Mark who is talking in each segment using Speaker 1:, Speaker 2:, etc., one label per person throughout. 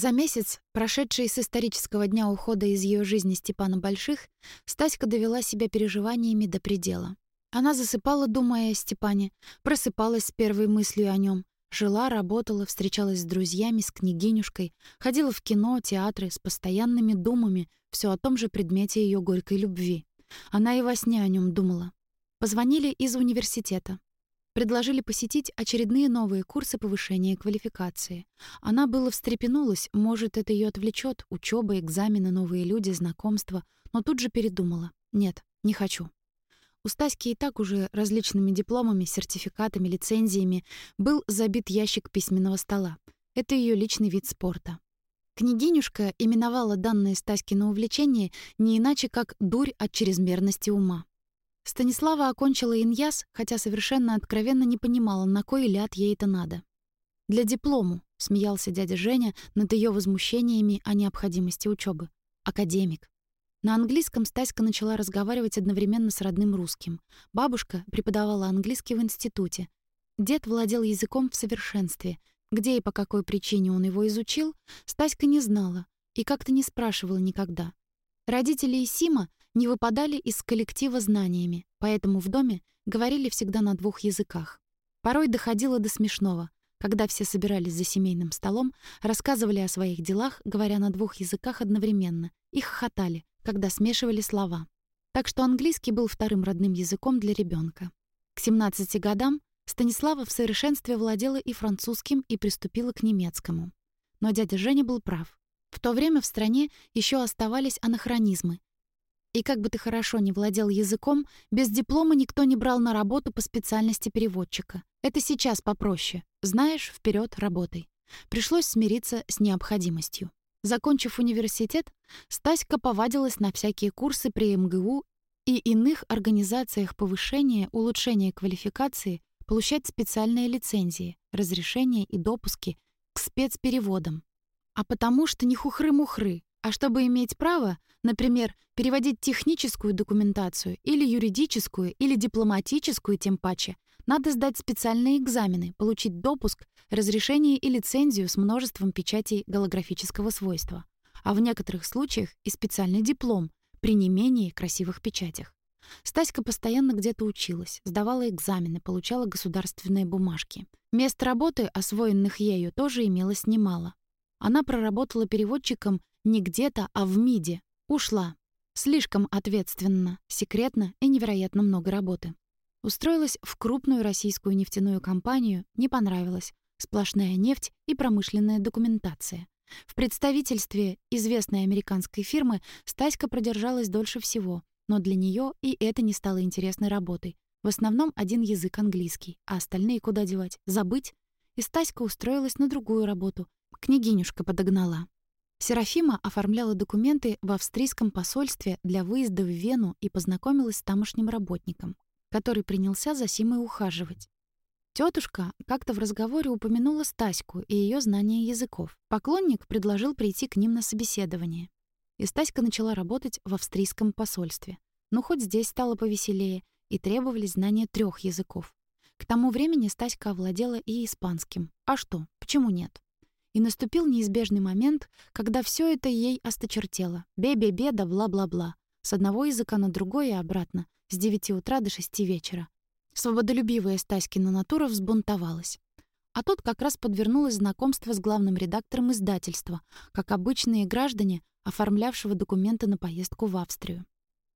Speaker 1: За месяц, прошедший с исторического дня ухода из ее жизни Степана Больших, Стаська довела себя переживаниями до предела. Она засыпала, думая о Степане, просыпалась с первой мыслью о нем, жила, работала, встречалась с друзьями, с княгинюшкой, ходила в кино, театры с постоянными думами, все о том же предмете ее горькой любви. Она и во сне о нем думала. Позвонили из университета. Предложили посетить очередные новые курсы повышения квалификации. Она было встрепенулась, может, это ее отвлечет, учеба, экзамены, новые люди, знакомства, но тут же передумала. Нет, не хочу. У Стаськи и так уже различными дипломами, сертификатами, лицензиями был забит ящик письменного стола. Это ее личный вид спорта. Княгинюшка именовала данное Стаськино увлечение не иначе, как «дурь от чрезмерности ума». Станислава окончила иньяс, хотя совершенно откровенно не понимала, на кой ляд ей это надо. «Для диплому», — смеялся дядя Женя над ее возмущениями о необходимости учебы. «Академик». На английском Стаська начала разговаривать одновременно с родным русским. Бабушка преподавала английский в институте. Дед владел языком в совершенстве. Где и по какой причине он его изучил, Стаська не знала и как-то не спрашивала никогда. Родители Исима не выпадали из коллектива знаниями, поэтому в доме говорили всегда на двух языках. Порой доходило до смешного, когда все собирались за семейным столом, рассказывали о своих делах, говоря на двух языках одновременно, и хохотали, когда смешивали слова. Так что английский был вторым родным языком для ребенка. К 17 годам Станислава в совершенстве владела и французским, и приступила к немецкому. Но дядя Женя был прав. В то время в стране еще оставались анахронизмы, и как бы ты хорошо не владел языком, без диплома никто не брал на работу по специальности переводчика. Это сейчас попроще. Знаешь, вперед работай. Пришлось смириться с необходимостью. Закончив университет, Стаська повадилась на всякие курсы при МГУ и иных организациях повышения, улучшения квалификации, получать специальные лицензии, разрешения и допуски к спецпереводам. А потому что не хухры-мухры, а чтобы иметь право, например, переводить техническую документацию или юридическую, или дипломатическую тем паче, надо сдать специальные экзамены, получить допуск, разрешение и лицензию с множеством печатей голографического свойства. А в некоторых случаях и специальный диплом при не менее красивых печатях. Стаська постоянно где-то училась, сдавала экзамены, получала государственные бумажки. Мест работы, освоенных ею, тоже имелось немало. Она проработала переводчиком не где-то, а в МИДе. Ушла. Слишком ответственно, секретно и невероятно много работы. Устроилась в крупную российскую нефтяную компанию, не понравилось. Сплошная нефть и промышленная документация. В представительстве известной американской фирмы Стаська продержалась дольше всего, но для нее и это не стало интересной работой. В основном один язык английский, а остальные куда девать? Забыть? И Стаська устроилась на другую работу. Княгинюшка подогнала. Серафима оформляла документы в австрийском посольстве для выезда в Вену и познакомилась с тамошним работником, который принялся за Симой ухаживать. Тетушка как-то в разговоре упомянула Стаську и ее знание языков. Поклонник предложил прийти к ним на собеседование. И Стаська начала работать в австрийском посольстве. Но хоть здесь стало повеселее, и требовались знания трех языков. К тому времени Стаська овладела и испанским. А что, почему нет? И наступил неизбежный момент, когда все это ей осточертело. Бе-бе-бе да бла-бла-бла. С одного языка на другой и обратно. С 9 утра до 6 вечера. Свободолюбивая Стаськина натура взбунтовалась. А тут как раз подвернулось знакомство с главным редактором издательства, как обычные граждане, оформлявшего документы на поездку в Австрию.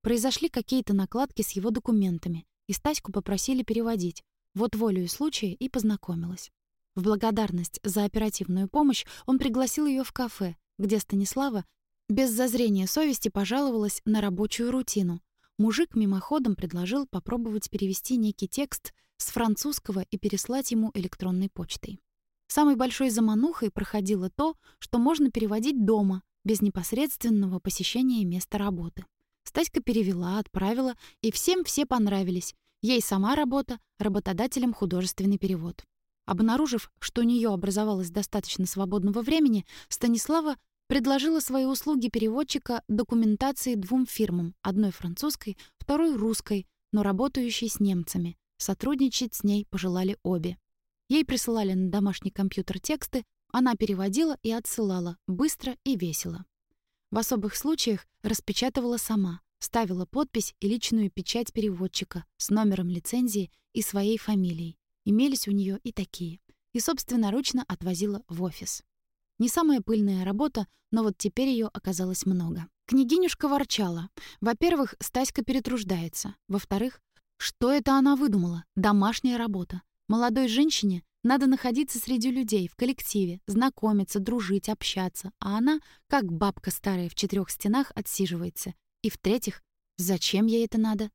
Speaker 1: Произошли какие-то накладки с его документами, и Стаську попросили переводить. Вот волю и случая и познакомилась. В благодарность за оперативную помощь он пригласил ее в кафе, где Станислава без зазрения совести пожаловалась на рабочую рутину. Мужик мимоходом предложил попробовать перевести некий текст с французского и переслать ему электронной почтой. Самой большой заманухой проходило то, что можно переводить дома, без непосредственного посещения места работы. Стаська перевела, отправила, и всем все понравились. Ей сама работа, работодателям художественный перевод. Обнаружив, что у нее образовалось достаточно свободного времени, Станислава предложила свои услуги переводчика документации двум фирмам, одной французской, второй русской, но работающей с немцами. Сотрудничать с ней пожелали обе. Ей присылали на домашний компьютер тексты, Она переводила и отсылала, быстро и весело. В особых случаях распечатывала сама, ставила подпись и личную печать переводчика с номером лицензии и своей фамилией. Имелись у нее и такие. И собственноручно отвозила в офис. Не самая пыльная работа, но вот теперь ее оказалось много. Княгинюшка ворчала. Во-первых, Стаська перетруждается. Во-вторых, что это она выдумала? Домашняя работа. Молодой женщине надо находиться среди людей, в коллективе, знакомиться, дружить, общаться. А она, как бабка старая в четырех стенах, отсиживается. И в-третьих, зачем ей это надо?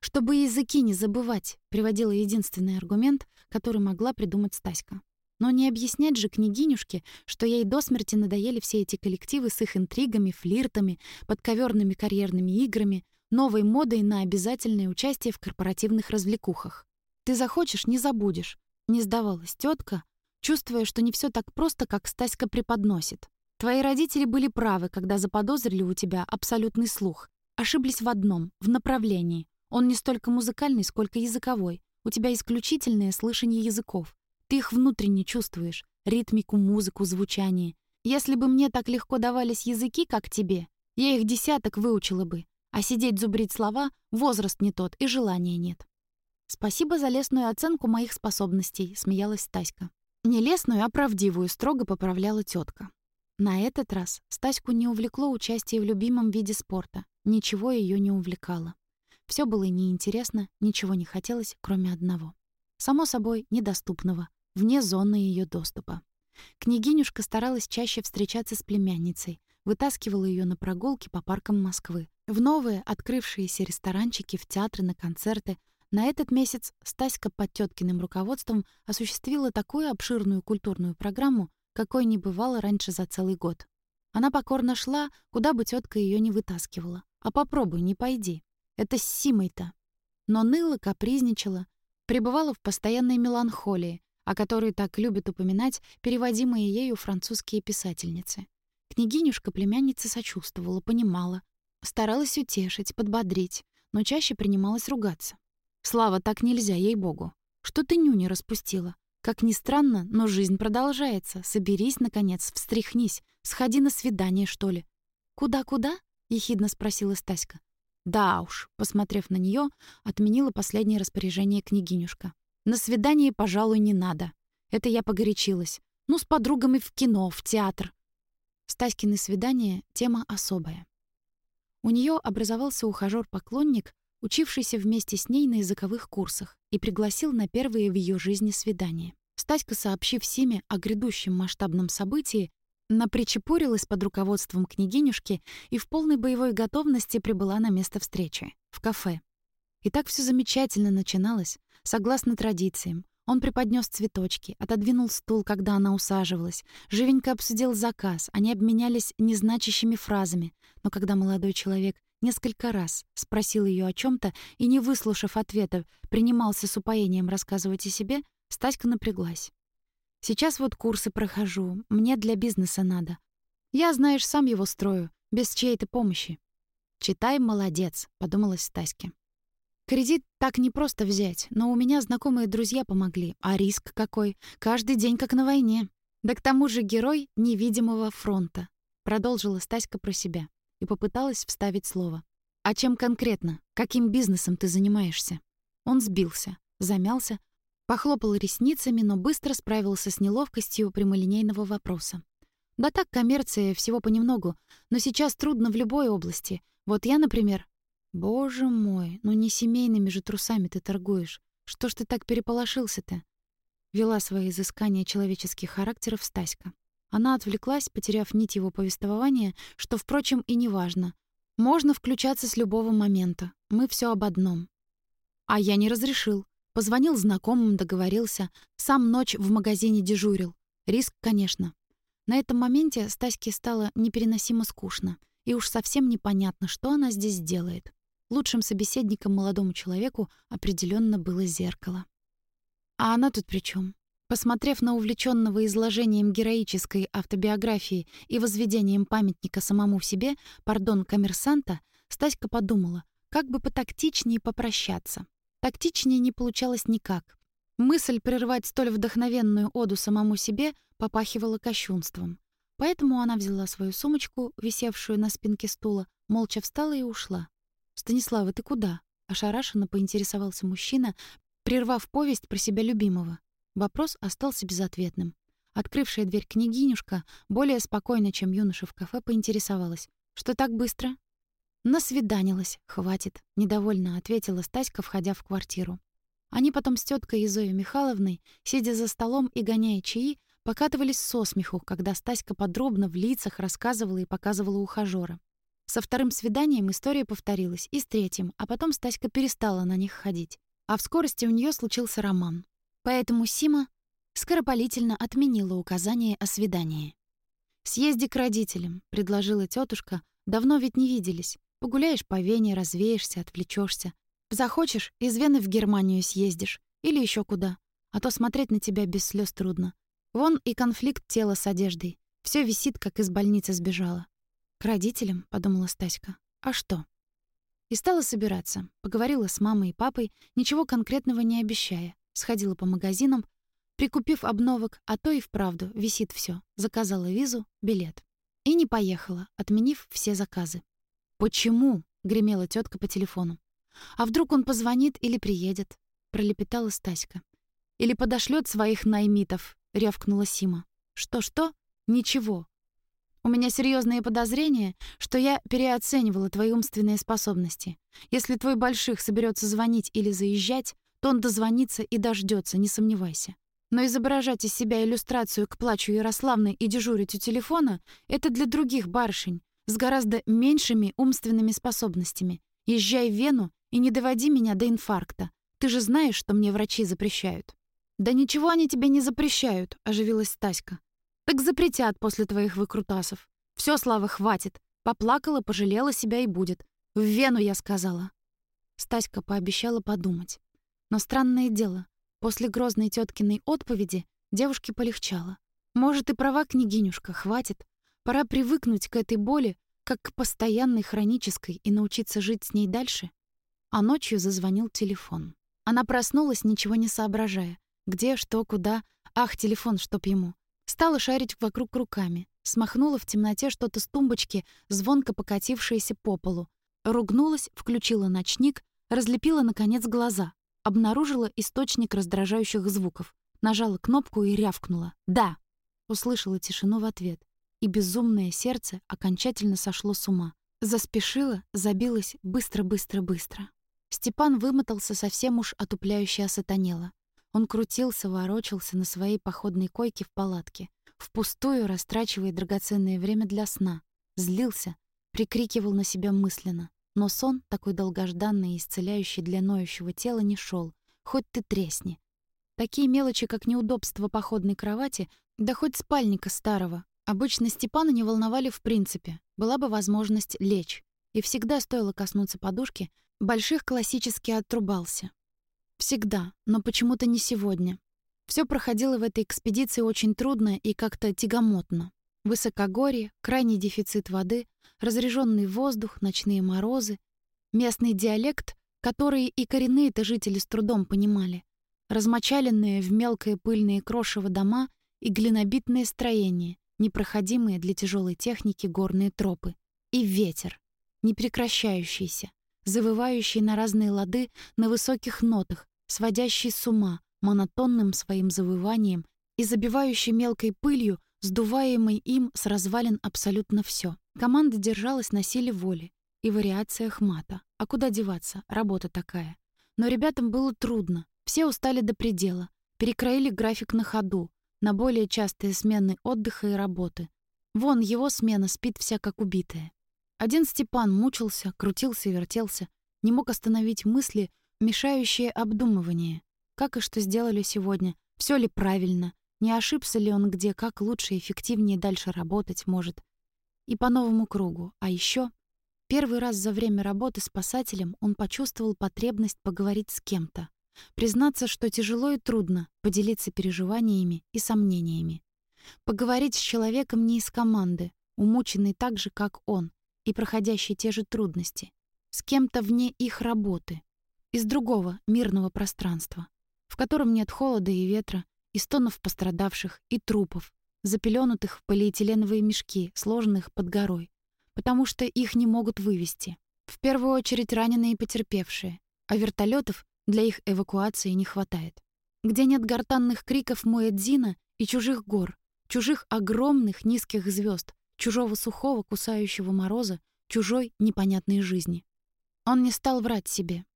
Speaker 1: Чтобы языки не забывать, приводила единственный аргумент, который могла придумать Стаська. Но не объяснять же княгинюшке, что ей до смерти надоели все эти коллективы с их интригами, флиртами, подковерными карьерными играми, новой модой на обязательное участие в корпоративных развлекухах. «Ты захочешь — не забудешь», — не сдавалась тетка, чувствуя, что не все так просто, как Стаська преподносит. «Твои родители были правы, когда заподозрили у тебя абсолютный слух. Ошиблись в одном — в направлении. Он не столько музыкальный, сколько языковой. У тебя исключительное слышание языков. Ты их внутренне чувствуешь. Ритмику, музыку, звучание. Если бы мне так легко давались языки, как тебе, я их десяток выучила бы. А сидеть зубрить слова — возраст не тот и желания нет. «Спасибо за лестную оценку моих способностей», — смеялась Таська. Не лестную, а правдивую строго поправляла тетка. На этот раз Стаську не увлекло участие в любимом виде спорта. Ничего ее не увлекало. Все было неинтересно, ничего не хотелось, кроме одного. Само собой, недоступного, вне зоны ее доступа. Княгинюшка старалась чаще встречаться с племянницей, вытаскивала ее на прогулки по паркам Москвы, в новые открывшиеся ресторанчики, в театры, на концерты. На этот месяц Стаська под теткиным руководством осуществила такую обширную культурную программу, какой не бывало раньше за целый год. Она покорно шла, куда бы тетка ее не вытаскивала. А попробуй, не пойди. Это с Симой-то. Но ныла, капризничала, пребывала в постоянной меланхолии, о которой так любят упоминать переводимые ею французские писательницы. Княгинюшка племянница сочувствовала, понимала, старалась утешить, подбодрить, но чаще принималась ругаться. «Слава, так нельзя, ей-богу. Что ты нюни распустила? Как ни странно, но жизнь продолжается. Соберись, наконец, встряхнись. Сходи на свидание, что ли». «Куда-куда?» — ехидно спросила Стаська. Да уж, посмотрев на нее, отменила последнее распоряжение княгинюшка. На свидание, пожалуй, не надо. Это я погорячилась. Ну, с подругами в кино, в театр. Стаськины свидания — тема особая. У нее образовался ухажёр-поклонник, учившийся вместе с ней на языковых курсах, и пригласил на первые в ее жизни свидания. Стаська, сообщив Симе о грядущем масштабном событии, Напричепурилась под руководством княгинюшки и в полной боевой готовности прибыла на место встречи — в кафе. И так все замечательно начиналось, согласно традициям. Он преподнес цветочки, отодвинул стул, когда она усаживалась, живенько обсудил заказ, они обменялись незначащими фразами, но когда молодой человек несколько раз спросил ее о чем то и, не выслушав ответа, принимался с упоением рассказывать о себе, Стаська напряглась. Сейчас вот курсы прохожу, мне для бизнеса надо. Я, знаешь, сам его строю, без чьей-то помощи. Читай, молодец, подумалась Стаське. Кредит так не просто взять, но у меня знакомые друзья помогли. А риск какой? Каждый день как на войне. Да к тому же герой невидимого фронта. Продолжила Стаська про себя и попыталась вставить слово. А чем конкретно? Каким бизнесом ты занимаешься? Он сбился, замялся, Похлопал ресницами, но быстро справился с неловкостью прямолинейного вопроса. Да так, коммерция всего понемногу, но сейчас трудно в любой области. Вот я, например... Боже мой, ну не семейными же трусами ты торгуешь. Что ж ты так переполошился-то? Вела свои изыскания человеческих характеров Стаська. Она отвлеклась, потеряв нить его повествования, что, впрочем, и не важно. Можно включаться с любого момента. Мы все об одном. А я не разрешил. Позвонил знакомым, договорился. Сам ночь в магазине дежурил. Риск, конечно. На этом моменте Стаське стало непереносимо скучно. И уж совсем непонятно, что она здесь делает. Лучшим собеседником молодому человеку определенно было зеркало. А она тут при чем? Посмотрев на увлеченного изложением героической автобиографии и возведением памятника самому себе, пардон, коммерсанта, Стаська подумала, как бы потактичнее попрощаться. Тактичнее не получалось никак. Мысль прервать столь вдохновенную оду самому себе попахивало кощунством. Поэтому она взяла свою сумочку, висевшую на спинке стула, молча встала и ушла. «Станислава, ты куда?» — ошарашенно поинтересовался мужчина, прервав повесть про себя любимого. Вопрос остался безответным. Открывшая дверь княгинюшка, более спокойно, чем юноша в кафе, поинтересовалась. «Что так быстро?» «Насвиданилась. Хватит», — недовольно ответила Стаська, входя в квартиру. Они потом с теткой и Зоей Михайловной, сидя за столом и гоняя чаи, покатывались со смеху, когда Стаська подробно в лицах рассказывала и показывала ухажёра. Со вторым свиданием история повторилась, и с третьим, а потом Стаська перестала на них ходить. А в скорости у нее случился роман. Поэтому Сима скоропалительно отменила указание о свидании. «Съезди к родителям», — предложила тетушка. «Давно ведь не виделись. Погуляешь по Вене, развеешься, отвлечешься. Захочешь, из Вены в Германию съездишь. Или еще куда. А то смотреть на тебя без слез трудно. Вон и конфликт тела с одеждой. Все висит, как из больницы сбежала. «К родителям», — подумала Стаська. «А что?» И стала собираться. Поговорила с мамой и папой, ничего конкретного не обещая. Сходила по магазинам, прикупив обновок, а то и вправду висит все. Заказала визу, билет. И не поехала, отменив все заказы. «Почему?» — гремела тетка по телефону. «А вдруг он позвонит или приедет?» — пролепетала Стаська. «Или подошлет своих наймитов», — рявкнула Сима. «Что-что? Ничего. У меня серьезные подозрения, что я переоценивала твои умственные способности. Если твой больших соберется звонить или заезжать, то он дозвонится и дождется, не сомневайся. Но изображать из себя иллюстрацию к плачу Ярославны и дежурить у телефона — это для других барышень, с гораздо меньшими умственными способностями. Езжай в Вену и не доводи меня до инфаркта. Ты же знаешь, что мне врачи запрещают». «Да ничего они тебе не запрещают», — оживилась Таська. «Так запретят после твоих выкрутасов. Все, Слава, хватит. Поплакала, пожалела себя и будет. В Вену, я сказала». Стаська пообещала подумать. Но странное дело, после грозной теткиной отповеди девушке полегчало. «Может, и права, княгинюшка, хватит. Пора привыкнуть к этой боли, как к постоянной хронической, и научиться жить с ней дальше. А ночью зазвонил телефон. Она проснулась, ничего не соображая. Где, что, куда. Ах, телефон, чтоб ему. Стала шарить вокруг руками. Смахнула в темноте что-то с тумбочки, звонко покатившееся по полу. Ругнулась, включила ночник, разлепила, наконец, глаза. Обнаружила источник раздражающих звуков. Нажала кнопку и рявкнула. «Да!» Услышала тишину в ответ и безумное сердце окончательно сошло с ума. Заспешило, забилось быстро-быстро-быстро. Степан вымотался совсем уж отупляюще осатанело. Он крутился, ворочался на своей походной койке в палатке, впустую растрачивая драгоценное время для сна. Злился, прикрикивал на себя мысленно. Но сон, такой долгожданный и исцеляющий для ноющего тела, не шел. Хоть ты тресни. Такие мелочи, как неудобство походной кровати, да хоть спальника старого, Обычно Степана не волновали в принципе. Была бы возможность лечь. И всегда стоило коснуться подушки, Больших классически отрубался. Всегда, но почему-то не сегодня. Все проходило в этой экспедиции очень трудно и как-то тягомотно. Высокогорье, крайний дефицит воды, разреженный воздух, ночные морозы, местный диалект, который и коренные-то жители с трудом понимали, размочаленные в мелкое пыльное крошево дома и глинобитное строение, непроходимые для тяжелой техники горные тропы, и ветер, непрекращающийся, завывающий на разные лады на высоких нотах, сводящий с ума монотонным своим завыванием и забивающий мелкой пылью, сдуваемой им с развалин абсолютно все. Команда держалась на силе воли и вариациях мата. А куда деваться, работа такая. Но ребятам было трудно, все устали до предела, перекроили график на ходу, на более частые смены отдыха и работы. Вон его смена спит вся как убитая. Один Степан мучился, крутился и вертелся, не мог остановить мысли, мешающие обдумывание. Как и что сделали сегодня, все ли правильно, не ошибся ли он где, как лучше и эффективнее дальше работать может. И по новому кругу. А еще первый раз за время работы спасателем он почувствовал потребность поговорить с кем-то. Признаться, что тяжело и трудно поделиться переживаниями и сомнениями. Поговорить с человеком не из команды, умученный так же, как он, и проходящий те же трудности. С кем-то вне их работы. Из другого, мирного пространства, в котором нет холода и ветра, и стонов пострадавших, и трупов, запеленутых в полиэтиленовые мешки, сложенных под горой, потому что их не могут вывести. В первую очередь раненые и потерпевшие, а вертолетов для их эвакуации не хватает. Где нет гортанных криков Муэдзина и чужих гор, чужих огромных низких звезд, чужого сухого кусающего мороза, чужой непонятной жизни. Он не стал врать себе.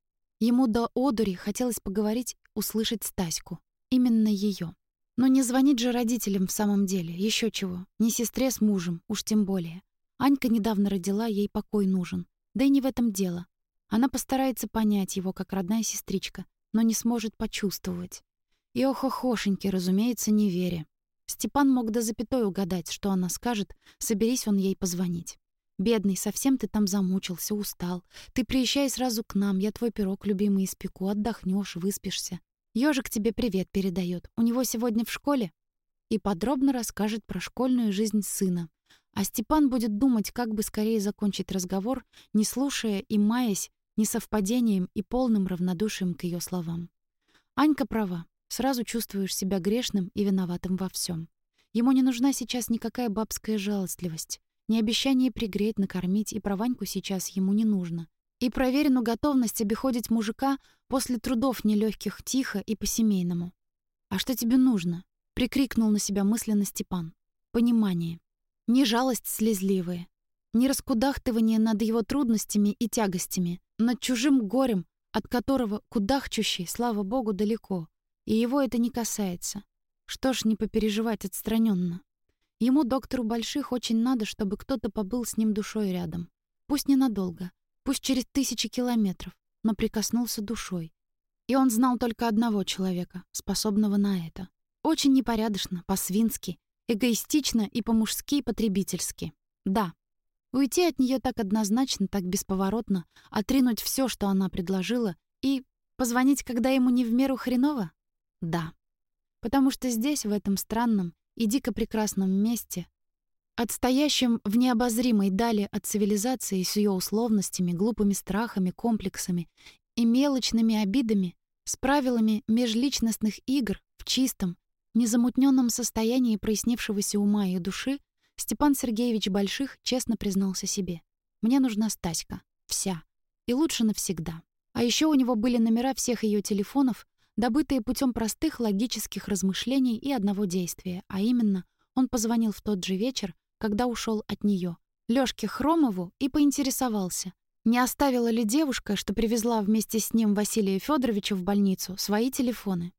Speaker 1: Ему до одури хотелось поговорить, услышать Стаську. Именно ее. Но не звонить же родителям в самом деле, еще чего. Не сестре с мужем, уж тем более. Анька недавно родила, ей покой нужен. Да и не в этом дело. Она постарается понять его, как родная сестричка, но не сможет почувствовать. И охохошеньки, разумеется, не веря. Степан мог до запятой угадать, что она скажет, соберись он ей позвонить. «Бедный, совсем ты там замучился, устал. Ты приезжай сразу к нам, я твой пирог любимый испеку, отдохнешь, выспишься. Ёжик тебе привет передает. У него сегодня в школе?» И подробно расскажет про школьную жизнь сына. А Степан будет думать, как бы скорее закончить разговор, не слушая и маясь несовпадением и полным равнодушием к ее словам. Анька права. Сразу чувствуешь себя грешным и виноватым во всем. Ему не нужна сейчас никакая бабская жалостливость. Ни обещание пригреть, накормить, и про Ваньку сейчас ему не нужно. И проверенную готовность обиходить мужика после трудов нелегких тихо и по-семейному. «А что тебе нужно?» — прикрикнул на себя мысленно Степан. «Понимание. Не жалость слезливая, не раскудахтывание над его трудностями и тягостями, над чужим горем, от которого кудахчущий, слава богу, далеко, и его это не касается. Что ж не попереживать отстраненно. Ему, доктору Больших, очень надо, чтобы кто-то побыл с ним душой рядом. Пусть ненадолго, пусть через тысячи километров, но прикоснулся душой. И он знал только одного человека, способного на это. Очень непорядочно, по-свински, эгоистично и по-мужски потребительски. Да, уйти от нее так однозначно, так бесповоротно, отринуть все, что она предложила, и позвонить, когда ему не в меру хреново? Да. Потому что здесь, в этом странном и дико прекрасном месте, отстоящем в необозримой дали от цивилизации с ее условностями, глупыми страхами, комплексами и мелочными обидами, с правилами межличностных игр в чистом, незамутненном состоянии прояснившегося ума и души, Степан Сергеевич Больших честно признался себе. «Мне нужна Стаська. Вся. И лучше навсегда». А еще у него были номера всех ее телефонов, добытые путем простых логических размышлений и одного действия, а именно, он позвонил в тот же вечер, когда ушел от нее, Лёшке Хромову, и поинтересовался, не оставила ли девушка, что привезла вместе с ним Василия Федоровича в больницу, свои телефоны.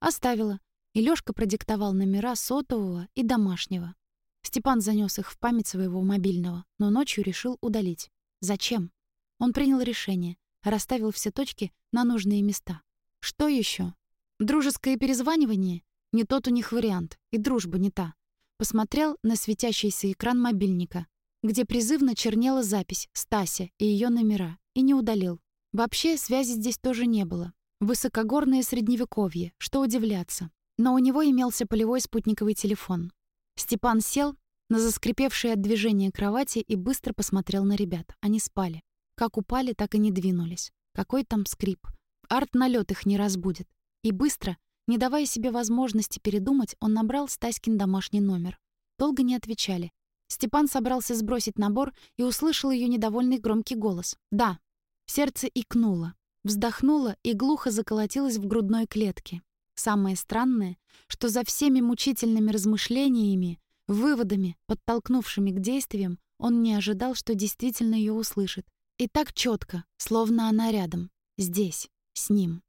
Speaker 1: Оставила, и Лёшка продиктовал номера сотового и домашнего. Степан занёс их в память своего мобильного, но ночью решил удалить. Зачем? Он принял решение, расставил все точки на нужные места. Что ещё? Дружеское перезванивание? Не тот у них вариант, и дружба не та. Посмотрел на светящийся экран мобильника, где призывно чернела запись «Стася» и её номера, и не удалил. Вообще, связи здесь тоже не было. Высокогорное средневековье, что удивляться. Но у него имелся полевой спутниковый телефон. Степан сел на заскрипевшие от движения кровати и быстро посмотрел на ребят. Они спали. Как упали, так и не двинулись. Какой там скрип. Арт-налёт их не разбудит. И быстро, не давая себе возможности передумать, он набрал Стаськин домашний номер. Долго не отвечали. Степан собрался сбросить набор и услышал ее недовольный громкий голос. «Да». Сердце икнуло, вздохнуло и глухо заколотилось в грудной клетке. Самое странное, что за всеми мучительными размышлениями, выводами, подтолкнувшими к действиям, он не ожидал, что действительно ее услышит. И так четко, словно она рядом, здесь, с ним.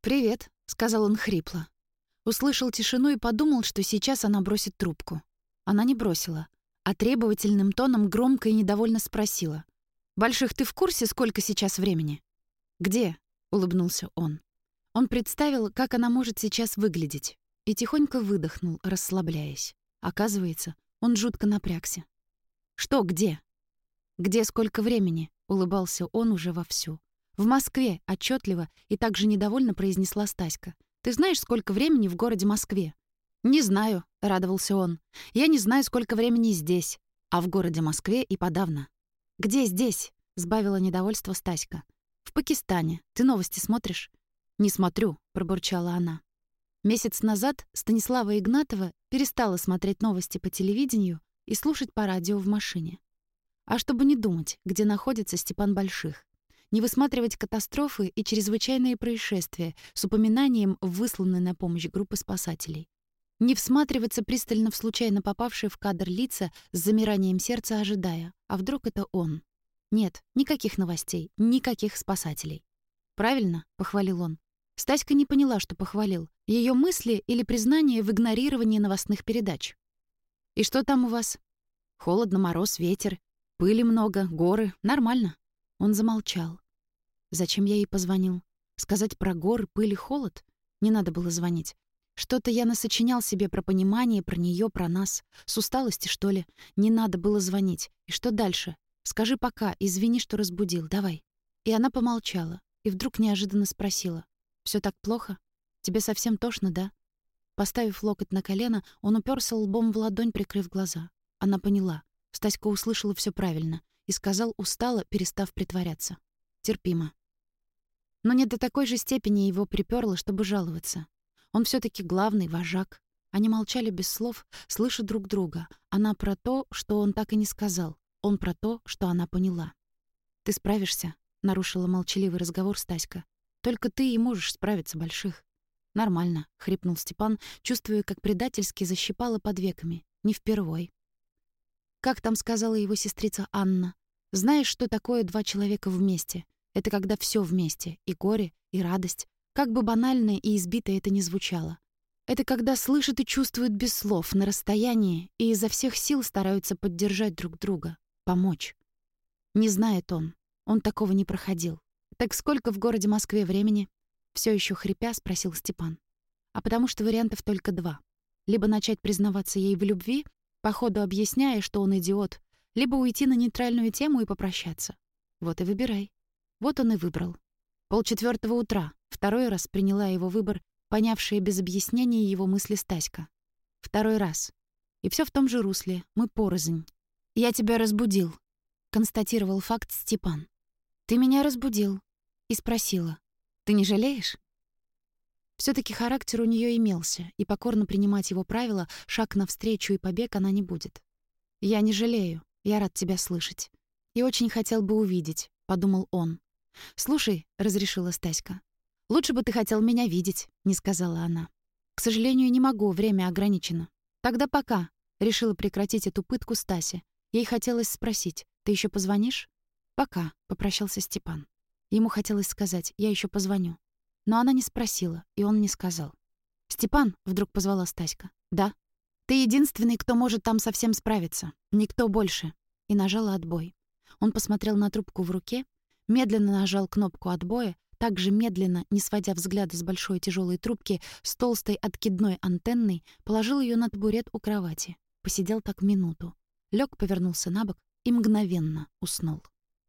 Speaker 1: «Привет», — сказал он хрипло. Услышал тишину и подумал, что сейчас она бросит трубку. Она не бросила, а требовательным тоном громко и недовольно спросила. «Больших, ты в курсе, сколько сейчас времени?» «Где?» — улыбнулся он. Он представил, как она может сейчас выглядеть, и тихонько выдохнул, расслабляясь. Оказывается, он жутко напрягся. «Что, где?» «Где сколько времени?» — улыбался он уже вовсю. «В Москве», — отчетливо и также недовольно произнесла Стаська. «Ты знаешь, сколько времени в городе Москве?» «Не знаю», — радовался он. «Я не знаю, сколько времени здесь, а в городе Москве и подавно». «Где здесь?» — сбавила недовольство Стаська. «В Пакистане. Ты новости смотришь?» «Не смотрю», — пробурчала она. Месяц назад Станислава Игнатова перестала смотреть новости по телевидению и слушать по радио в машине. А чтобы не думать, где находится Степан Больших, не высматривать катастрофы и чрезвычайные происшествия с упоминанием высланной на помощь группы спасателей. Не всматриваться пристально в случайно попавшие в кадр лица с замиранием сердца, ожидая, а вдруг это он. Нет, никаких новостей, никаких спасателей. «Правильно», — похвалил он. Стаська не поняла, что похвалил. Ее мысли или признание в игнорировании новостных передач. «И что там у вас?» «Холодно, мороз, ветер. Пыли много, горы. Нормально». Он замолчал. Зачем я ей позвонил? Сказать про горы, пыль и холод? Не надо было звонить. Что-то я насочинял себе про понимание, про нее, про нас. С усталости, что ли? Не надо было звонить. И что дальше? Скажи пока, извини, что разбудил, давай. И она помолчала, и вдруг неожиданно спросила. Все так плохо? Тебе совсем тошно, да?» Поставив локоть на колено, он уперся лбом в ладонь, прикрыв глаза. Она поняла. Стаська услышала все правильно и сказал устало, перестав притворяться. «Терпимо». Но не до такой же степени его приперло, чтобы жаловаться. Он все таки главный, вожак. Они молчали без слов, слыша друг друга. Она про то, что он так и не сказал. Он про то, что она поняла. «Ты справишься?» — нарушила молчаливый разговор Стаська. «Только ты и можешь справиться, Больших». «Нормально», — хрипнул Степан, чувствуя, как предательски защипало под веками. «Не впервой». Как там сказала его сестрица Анна? «Знаешь, что такое два человека вместе? Это когда все вместе, и горе, и радость, как бы банально и избито это ни звучало. Это когда слышат и чувствуют без слов, на расстоянии, и изо всех сил стараются поддержать друг друга, помочь. Не знает он. Он такого не проходил. «Так сколько в городе Москве времени?» Все еще хрипя, спросил Степан. А потому что вариантов только два. Либо начать признаваться ей в любви, по ходу объясняя, что он идиот, либо уйти на нейтральную тему и попрощаться. Вот и выбирай. Вот он и выбрал. Полчетвертого утра. Второй раз приняла его выбор, понявшая без объяснений его мысли Стаська. Второй раз. И все в том же русле. Мы порознь. «Я тебя разбудил», — констатировал факт Степан. «Ты меня разбудил». И спросила. «Ты не жалеешь?» все таки характер у нее имелся, и покорно принимать его правила, шаг навстречу и побег она не будет. «Я не жалею. Я рад тебя слышать. И очень хотел бы увидеть», — подумал он. «Слушай», — разрешила Стаська, «Лучше бы ты хотел меня видеть», — не сказала она. «К сожалению, не могу, время ограничено». «Тогда пока», — решила прекратить эту пытку Стася. Ей хотелось спросить, «Ты еще позвонишь?» «Пока», — попрощался Степан. Ему хотелось сказать, «Я еще позвоню». Но она не спросила, и он не сказал. «Степан», — вдруг позвала Стаська. «Да». «Ты единственный, кто может там совсем справиться. Никто больше». И нажала отбой. Он посмотрел на трубку в руке, медленно нажал кнопку отбоя, также медленно, не сводя взгляда с большой тяжелой трубки с толстой откидной антенной, положил ее на табурет у кровати. Посидел так минуту. Лег, повернулся на бок и мгновенно уснул.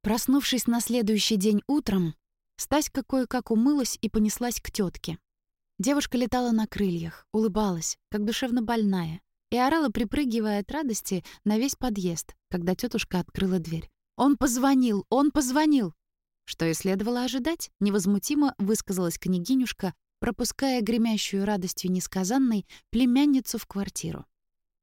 Speaker 1: Проснувшись на следующий день утром, Стаська кое-как умылась и понеслась к тетке. Девушка летала на крыльях, улыбалась, как душевно больная, и орала, припрыгивая от радости на весь подъезд, когда тетушка открыла дверь. «Он позвонил! Он позвонил!» Что и следовало ожидать, невозмутимо высказалась княгинюшка, пропуская гремящую радостью несказанной племянницу в квартиру.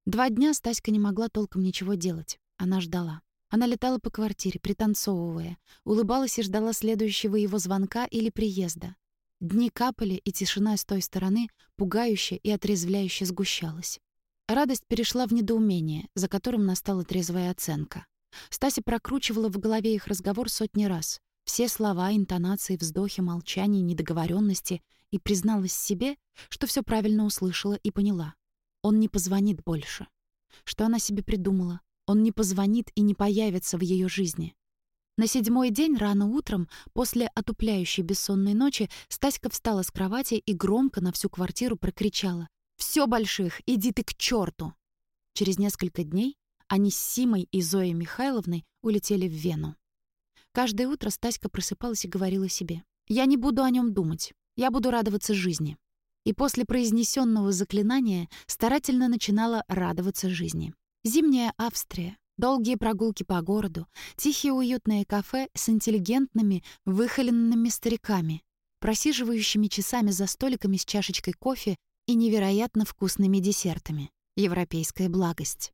Speaker 1: Два дня Стаська не могла толком ничего делать. Она ждала. Она летала по квартире, пританцовывая, улыбалась и ждала следующего его звонка или приезда. Дни капали, и тишина с той стороны пугающе и отрезвляюще сгущалась. Радость перешла в недоумение, за которым настала трезвая оценка. Стася прокручивала в голове их разговор сотни раз, все слова, интонации, вздохи, молчания, недоговоренности и призналась себе, что все правильно услышала и поняла. Он не позвонит больше. Что она себе придумала? Он не позвонит и не появится в ее жизни. На седьмой день рано утром, после отупляющей бессонной ночи, Стаська встала с кровати и громко на всю квартиру прокричала «Всё, Больших, иди ты к чёрту!» Через несколько дней они с Симой и Зоей Михайловной улетели в Вену. Каждое утро Стаська просыпалась и говорила себе, «Я не буду о нем думать, я буду радоваться жизни». И после произнесенного заклинания старательно начинала радоваться жизни. Зимняя Австрия, долгие прогулки по городу, тихие уютные кафе с интеллигентными, выхоленными стариками, просиживающими часами за столиками с чашечкой кофе и невероятно вкусными десертами. Европейская благость.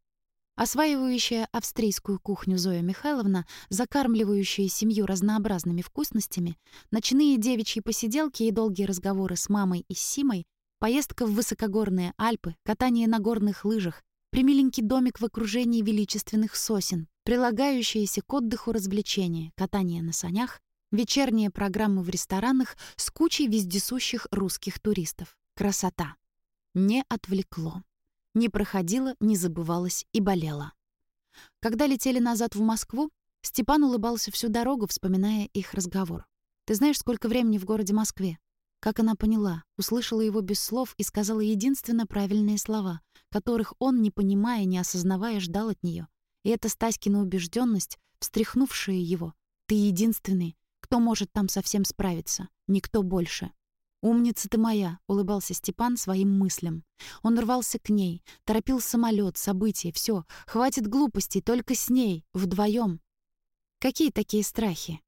Speaker 1: Осваивающая австрийскую кухню Зоя Михайловна, закармливающая семью разнообразными вкусностями, ночные девичьи посиделки и долгие разговоры с мамой и Симой, поездка в высокогорные Альпы, катание на горных лыжах, примиленький домик в окружении величественных сосен, прилагающиеся к отдыху развлечения, катание на санях, вечерние программы в ресторанах с кучей вездесущих русских туристов. Красота. Не отвлекло. Не проходило, не забывалось и болело. Когда летели назад в Москву, Степан улыбался всю дорогу, вспоминая их разговор. «Ты знаешь, сколько времени в городе Москве?» Как она поняла, услышала его без слов и сказала единственно правильные слова, которых он, не понимая, не осознавая, ждал от нее. И эта Стаськина убежденность, встряхнувшая его. «Ты единственный, кто может там совсем справиться. Никто больше». «Умница ты моя», — улыбался Степан своим мыслям. Он рвался к ней, торопил самолет, события, все. Хватит глупостей, только с ней, вдвоем. Какие такие страхи?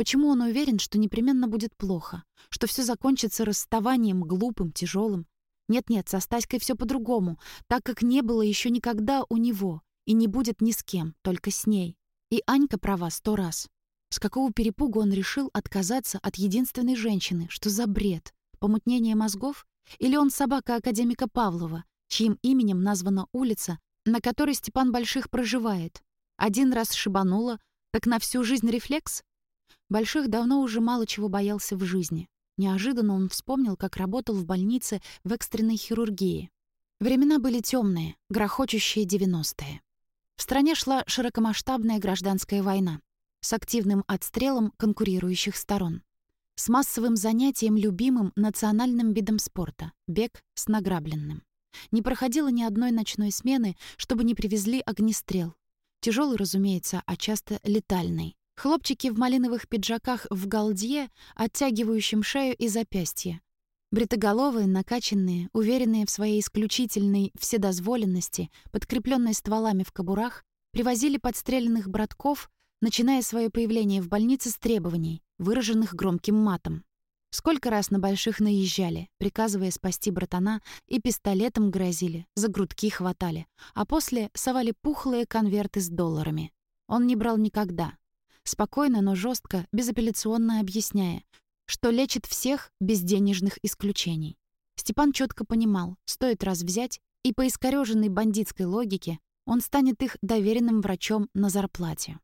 Speaker 1: Почему он уверен, что непременно будет плохо, что все закончится расставанием глупым, тяжелым? Нет-нет, со Стаськой все по-другому, так как не было еще никогда у него и не будет ни с кем, только с ней. И Анька права сто раз. С какого перепугу он решил отказаться от единственной женщины? Что за бред? Помутнение мозгов? Или он собака академика Павлова, чьим именем названа улица, на которой Степан Больших проживает? Один раз шибануло, так на всю жизнь рефлекс? Больших давно уже мало чего боялся в жизни. Неожиданно он вспомнил, как работал в больнице в экстренной хирургии. Времена были темные, грохочущие 90-е. В стране шла широкомасштабная гражданская война с активным отстрелом конкурирующих сторон, с массовым занятием любимым национальным видом спорта — бег с награбленным. Не проходило ни одной ночной смены, чтобы не привезли огнестрел. Тяжелый, разумеется, а часто летальный. Хлопчики в малиновых пиджаках в галдье, оттягивающим шею и запястье. Бритоголовые, накачанные, уверенные в своей исключительной вседозволенности, подкрепленные стволами в кобурах, привозили подстреленных братков, начиная свое появление в больнице с требований, выраженных громким матом. Сколько раз на больших наезжали, приказывая спасти братана, и пистолетом грозили, за грудки хватали, а после совали пухлые конверты с долларами. Он не брал никогда, спокойно, но жестко, безапелляционно объясняя, что лечит всех без денежных исключений. Степан четко понимал, стоит раз взять, и по искорёженной бандитской логике он станет их доверенным врачом на зарплате.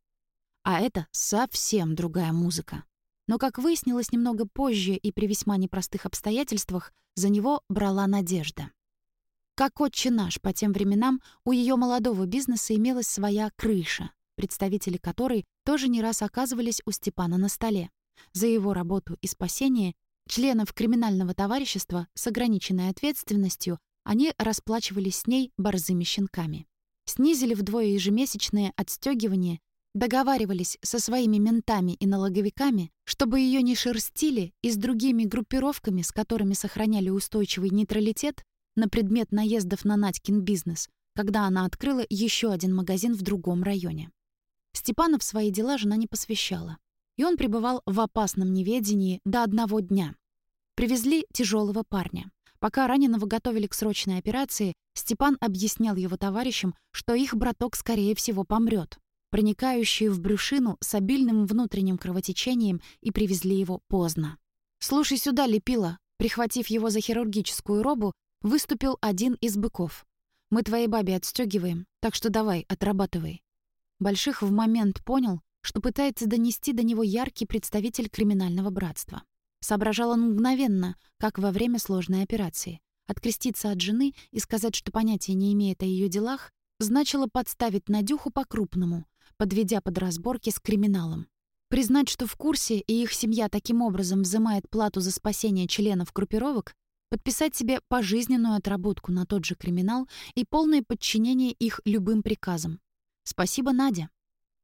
Speaker 1: А это совсем другая музыка. Но, как выяснилось немного позже и при весьма непростых обстоятельствах, за него брала надежда. Как отче наш, по тем временам у ее молодого бизнеса имелась своя крыша, представители которой тоже не раз оказывались у Степана на столе. За его работу и спасение членов криминального товарищества с ограниченной ответственностью они расплачивались с ней борзыми щенками. Снизили вдвое ежемесячное отстегивание, договаривались со своими ментами и налоговиками, чтобы ее не шерстили и с другими группировками, с которыми сохраняли устойчивый нейтралитет на предмет наездов на Надькин бизнес, когда она открыла еще один магазин в другом районе. Степана в свои дела жена не посвящала. И он пребывал в опасном неведении до одного дня. Привезли тяжелого парня. Пока раненого готовили к срочной операции, Степан объяснял его товарищам, что их браток, скорее всего, помрет, проникающий в брюшину с обильным внутренним кровотечением, и привезли его поздно. «Слушай сюда, Лепила!» Прихватив его за хирургическую робу, выступил один из быков. «Мы твоей бабе отстегиваем, так что давай, отрабатывай. Больших в момент понял, что пытается донести до него яркий представитель криминального братства. Соображал он мгновенно, как во время сложной операции. Откреститься от жены и сказать, что понятия не имеет о ее делах, значило подставить Надюху по-крупному, подведя под разборки с криминалом. Признать, что в курсе и их семья таким образом взимает плату за спасение членов группировок, подписать себе пожизненную отработку на тот же криминал и полное подчинение их любым приказам. Спасибо, Надя.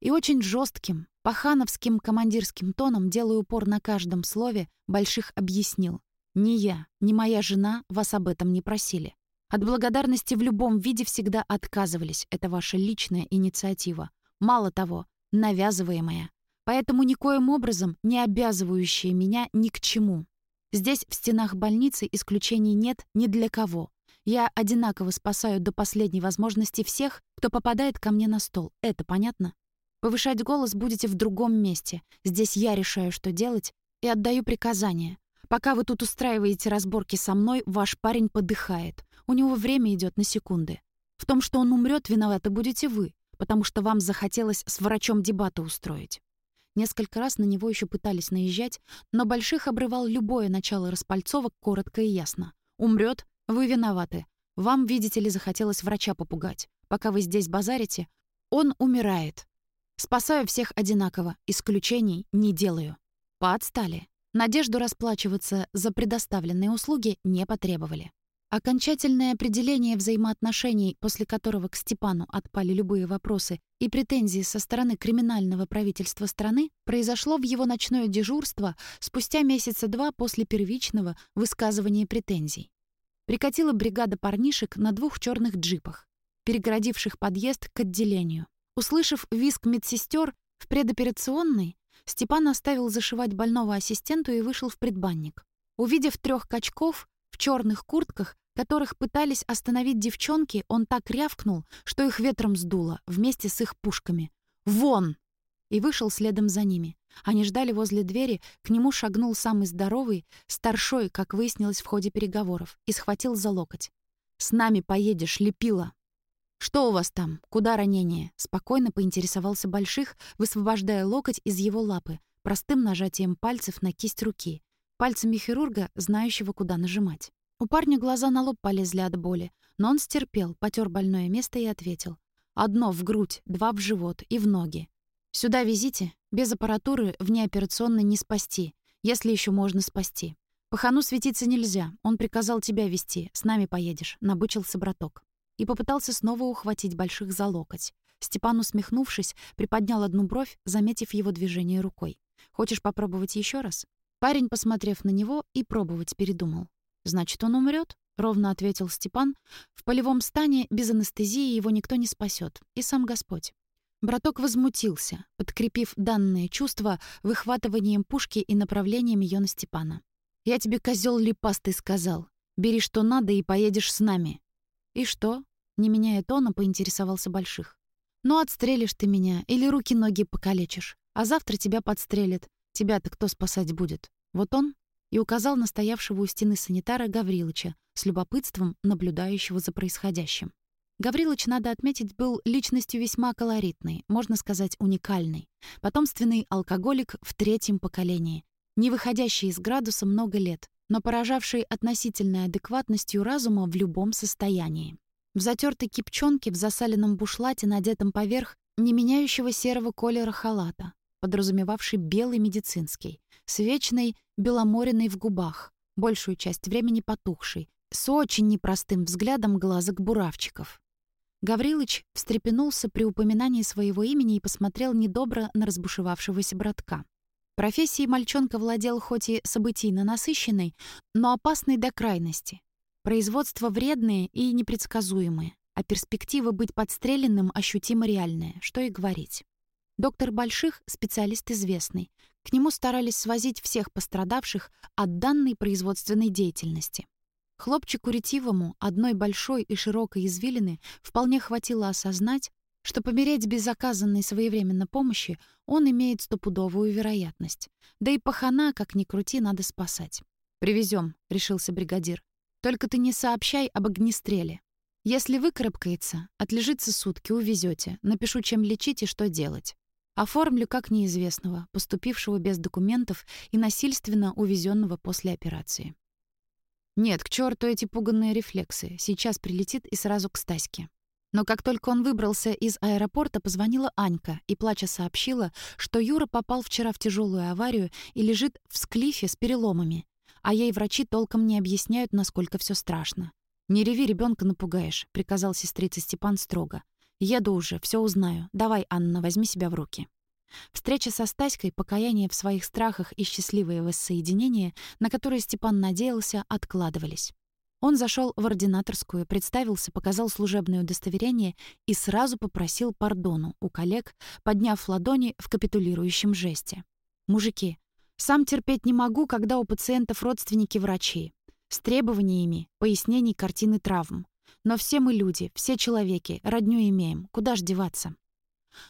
Speaker 1: И очень жестким, пахановским командирским тоном, делая упор на каждом слове, Больших объяснил. «Ни я, ни моя жена вас об этом не просили. От благодарности в любом виде всегда отказывались. Это ваша личная инициатива. Мало того, навязываемая. Поэтому никоим образом не обязывающая меня ни к чему. Здесь, в стенах больницы, исключений нет ни для кого. Я одинаково спасаю до последней возможности всех, кто попадает ко мне на стол. Это понятно? Повышать голос будете в другом месте. Здесь я решаю, что делать, и отдаю приказания. Пока вы тут устраиваете разборки со мной, ваш парень подыхает. У него время идет на секунды. В том, что он умрет, виноваты будете вы, потому что вам захотелось с врачом дебаты устроить. Несколько раз на него еще пытались наезжать, но Больших обрывал любое начало распальцовок коротко и ясно. Умрет, вы виноваты. Вам, видите ли, захотелось врача попугать. Пока вы здесь базарите, он умирает. Спасаю всех одинаково, исключений не делаю. Поотстали. Надежду расплачиваться за предоставленные услуги не потребовали. Окончательное определение взаимоотношений, после которого к Степану отпали любые вопросы и претензии со стороны криминального правительства страны, произошло в его ночное дежурство спустя месяца два после первичного высказывания претензий. Прикатила бригада парнишек на двух черных джипах, перегородивших подъезд к отделению. Услышав визг медсестер в предоперационной, Степан оставил зашивать больного ассистенту и вышел в предбанник. Увидев трех качков в черных куртках, которых пытались остановить девчонки, он так рявкнул, что их ветром сдуло вместе с их пушками. «Вон!» И вышел следом за ними. Они ждали возле двери, к нему шагнул самый здоровый, старшой, как выяснилось в ходе переговоров, и схватил за локоть. «С нами поедешь, лепила!» «Что у вас там? Куда ранение?» Спокойно поинтересовался Больших, высвобождая локоть из его лапы, простым нажатием пальцев на кисть руки, пальцами хирурга, знающего, куда нажимать. У парня глаза на лоб полезли от боли, но он стерпел, потер больное место и ответил. «Одно в грудь, два в живот и в ноги. Сюда везите. Без аппаратуры внеоперационной не спасти, если еще можно спасти. Пахану светиться нельзя, он приказал тебя вести, с нами поедешь», — набычился браток и попытался снова ухватить Больших за локоть. Степан, усмехнувшись, приподнял одну бровь, заметив его движение рукой. «Хочешь попробовать еще раз?» Парень, посмотрев на него, и пробовать передумал. «Значит, он умрет? ровно ответил Степан. «В полевом стане без анестезии его никто не спасет, и сам Господь». Браток возмутился, подкрепив данное чувство выхватыванием пушки и направлением ее на Степана. «Я тебе, козел липастый, сказал. Бери что надо и поедешь с нами». «И что?» Не меняя тона, поинтересовался Больших. «Ну, отстрелишь ты меня или руки-ноги покалечишь. А завтра тебя подстрелят. Тебя-то кто спасать будет? Вот он?» И указал на стоявшего у стены санитара Гаврилыча, с любопытством наблюдающего за происходящим. Гаврилыч, надо отметить, был личностью весьма колоритной, можно сказать, уникальной. Потомственный алкоголик в третьем поколении, не выходящий из градуса много лет, но поражавший относительной адекватностью разума в любом состоянии. В затертой кипчонке в засаленном бушлате, надетом поверх не меняющего серого колера халата, подразумевавший белый медицинский, с вечной беломориной в губах, большую часть времени потухшей, с очень непростым взглядом глазок буравчиков. Гаврилыч встрепенулся при упоминании своего имени и посмотрел недобро на разбушевавшегося братка. Профессией мальчонка владел хоть и событийно насыщенной, но опасной до крайности. Производство вредное и непредсказуемое, а перспектива быть подстреленным ощутимо реальная, что и говорить. Доктор Больших — специалист известный. К нему старались свозить всех пострадавших от данной производственной деятельности. Хлопчику ретивому одной большой и широкой извилины вполне хватило осознать, что помереть без оказанной своевременно помощи он имеет стопудовую вероятность. Да и пахана, как ни крути, надо спасать. Привезем, решился бригадир. Только ты не сообщай об огнестреле. Если выкарабкается, отлежится сутки, увезете. Напишу, чем лечить и что делать. Оформлю как неизвестного, поступившего без документов и насильственно увезенного после операции. Нет, к черту эти пуганные рефлексы. Сейчас прилетит и сразу к Стаське. Но как только он выбрался из аэропорта, позвонила Анька и, плача, сообщила, что Юра попал вчера в тяжелую аварию и лежит в склифе с переломами, а ей врачи толком не объясняют, насколько все страшно. «Не реви, ребенка напугаешь», — приказал сестрица Степан строго. «Еду уже, все узнаю. Давай, Анна, возьми себя в руки». Встреча со Стаськой, покаяние в своих страхах и счастливое воссоединение, на которое Степан надеялся, откладывались. Он зашел в ординаторскую, представился, показал служебное удостоверение и сразу попросил пардону у коллег, подняв ладони в капитулирующем жесте. «Мужики, Сам терпеть не могу, когда у пациентов родственники врачи. С требованиями, пояснений картины травм. Но все мы люди, все человеки, родню имеем. Куда ж деваться?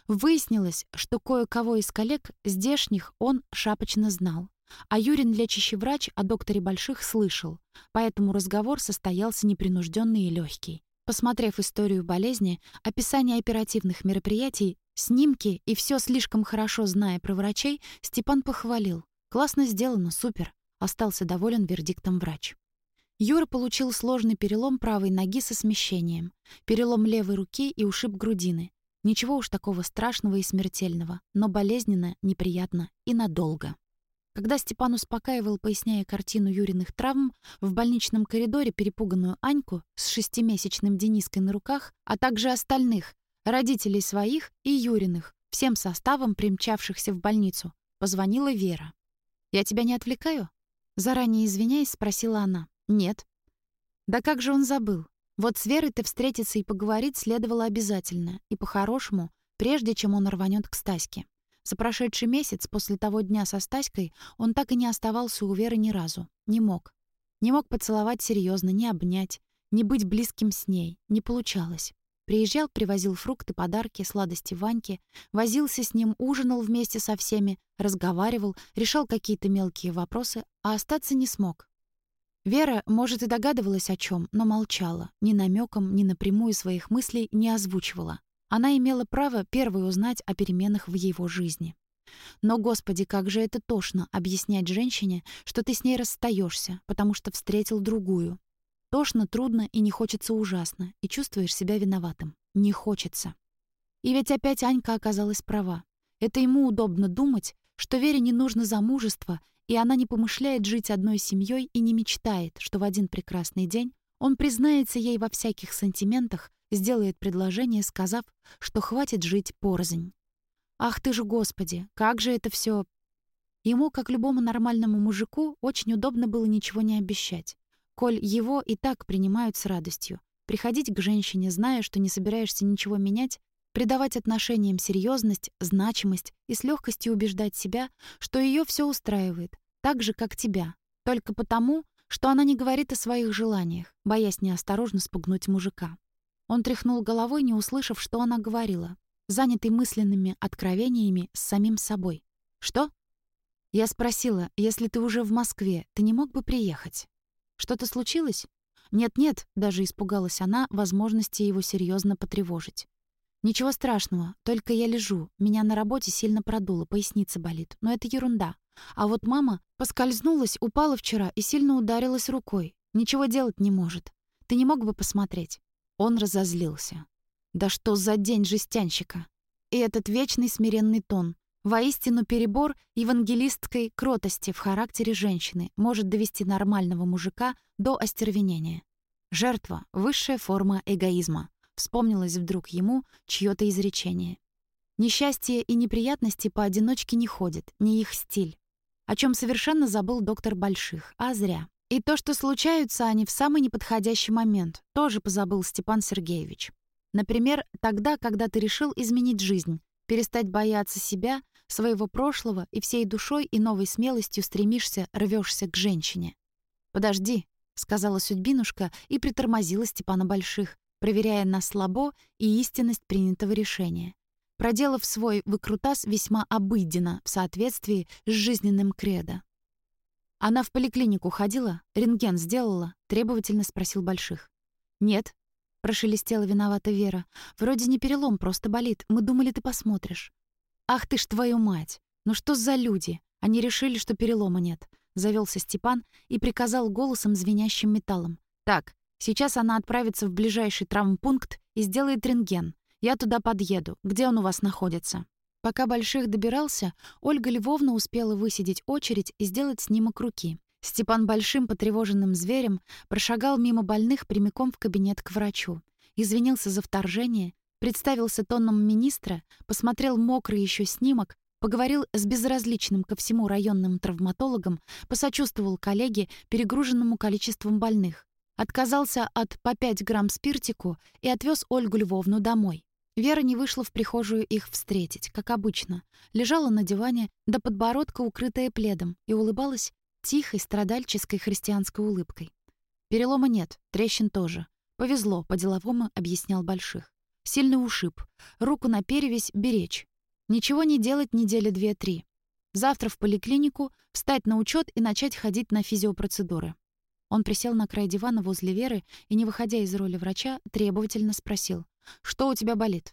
Speaker 1: Выяснилось, что кое-кого из коллег, здешних, он шапочно знал. А Юрин, лечащий врач, о докторе Больших слышал, поэтому разговор состоялся непринужденный и легкий. Посмотрев историю болезни, описание оперативных мероприятий, снимки и все слишком хорошо зная про врачей, Степан похвалил. «Классно сделано, супер!» Остался доволен вердиктом врач. Юра получил сложный перелом правой ноги со смещением, перелом левой руки и ушиб грудины. Ничего уж такого страшного и смертельного, но болезненно, неприятно и надолго. Когда Степан успокаивал, поясняя картину Юриных травм, в больничном коридоре перепуганную Аньку с шестимесячным Дениской на руках, а также остальных, родителей своих и Юриных, всем составом примчавшихся в больницу, позвонила Вера. «Я тебя не отвлекаю?» Заранее извиняясь, спросила она. «Нет». «Да как же он забыл? Вот с Верой-то встретиться и поговорить следовало обязательно, и по-хорошему, прежде чем он рванет к Стаське. За прошедший месяц после того дня со Стаськой он так и не оставался у Веры ни разу. Не мог. Не мог поцеловать серьезно, не обнять, не быть близким с ней. Не получалось. Приезжал, привозил фрукты, подарки, сладости Ваньке, возился с ним, ужинал вместе со всеми, разговаривал, решал какие-то мелкие вопросы, а остаться не смог. Вера, может, и догадывалась о чем, но молчала, ни намеком, ни напрямую своих мыслей не озвучивала. Она имела право первой узнать о переменах в его жизни. Но, Господи, как же это тошно объяснять женщине, что ты с ней расстаешься, потому что встретил другую. Тошно, трудно и не хочется ужасно, и чувствуешь себя виноватым. Не хочется. И ведь опять Анька оказалась права. Это ему удобно думать, что Вере не нужно замужество, и она не помышляет жить одной семьей и не мечтает, что в один прекрасный день он признается ей во всяких сантиментах сделает предложение, сказав, что хватит жить порознь. Ах ты же, Господи, как же это все. Ему, как любому нормальному мужику, очень удобно было ничего не обещать. Коль его и так принимают с радостью. Приходить к женщине, зная, что не собираешься ничего менять, придавать отношениям серьезность, значимость и с легкостью убеждать себя, что ее все устраивает, так же, как тебя, только потому, что она не говорит о своих желаниях, боясь неосторожно спугнуть мужика. Он тряхнул головой, не услышав, что она говорила, занятый мысленными откровениями с самим собой. «Что?» Я спросила, если ты уже в Москве, ты не мог бы приехать? Что-то случилось? Нет-нет, даже испугалась она возможности его серьезно потревожить. Ничего страшного, только я лежу, меня на работе сильно продуло, поясница болит, но это ерунда. А вот мама поскользнулась, упала вчера и сильно ударилась рукой. Ничего делать не может. Ты не мог бы посмотреть? Он разозлился. Да что за день жестянщика? И этот вечный смиренный тон. Воистину перебор евангелистской кротости в характере женщины может довести нормального мужика до остервенения. Жертва — высшая форма эгоизма. Вспомнилось вдруг ему чьё-то изречение. Несчастье и неприятности поодиночке не ходят, не их стиль. О чем совершенно забыл доктор Больших, а зря. И то, что случаются они в самый неподходящий момент, тоже позабыл Степан Сергеевич. Например, тогда, когда ты решил изменить жизнь, перестать бояться себя, своего прошлого и всей душой и новой смелостью стремишься, рвешься к женщине. «Подожди», — сказала судьбинушка и притормозила Степана Больших, проверяя на слабо и истинность принятого решения. Проделав свой выкрутас весьма обыденно в соответствии с жизненным кредо. «Она в поликлинику ходила? Рентген сделала?» — требовательно спросил Больших. «Нет», — прошелестела виновата Вера. «Вроде не перелом, просто болит. Мы думали, ты посмотришь». «Ах ты ж твою мать! Ну что за люди? Они решили, что перелома нет». Завелся Степан и приказал голосом звенящим металлом. «Так, сейчас она отправится в ближайший травмпункт и сделает рентген. Я туда подъеду. Где он у вас находится?» Пока Больших добирался, Ольга Львовна успела высидеть очередь и сделать снимок руки. Степан большим потревоженным зверем прошагал мимо больных прямиком в кабинет к врачу. Извинился за вторжение, представился тоном министра, посмотрел мокрый еще снимок, поговорил с безразличным ко всему районным травматологом, посочувствовал коллеге, перегруженному количеством больных. Отказался от по 5 грамм спиртику и отвез Ольгу Львовну домой. Вера не вышла в прихожую их встретить, как обычно. Лежала на диване, до подбородка укрытая пледом, и улыбалась тихой, страдальческой христианской улыбкой. Перелома нет, трещин тоже. Повезло, по-деловому объяснял Больших. Сильный ушиб. Руку на перевязь беречь. Ничего не делать недели две-три. Завтра в поликлинику, встать на учет и начать ходить на физиопроцедуры. Он присел на край дивана возле Веры и, не выходя из роли врача, требовательно спросил. «Что у тебя болит?»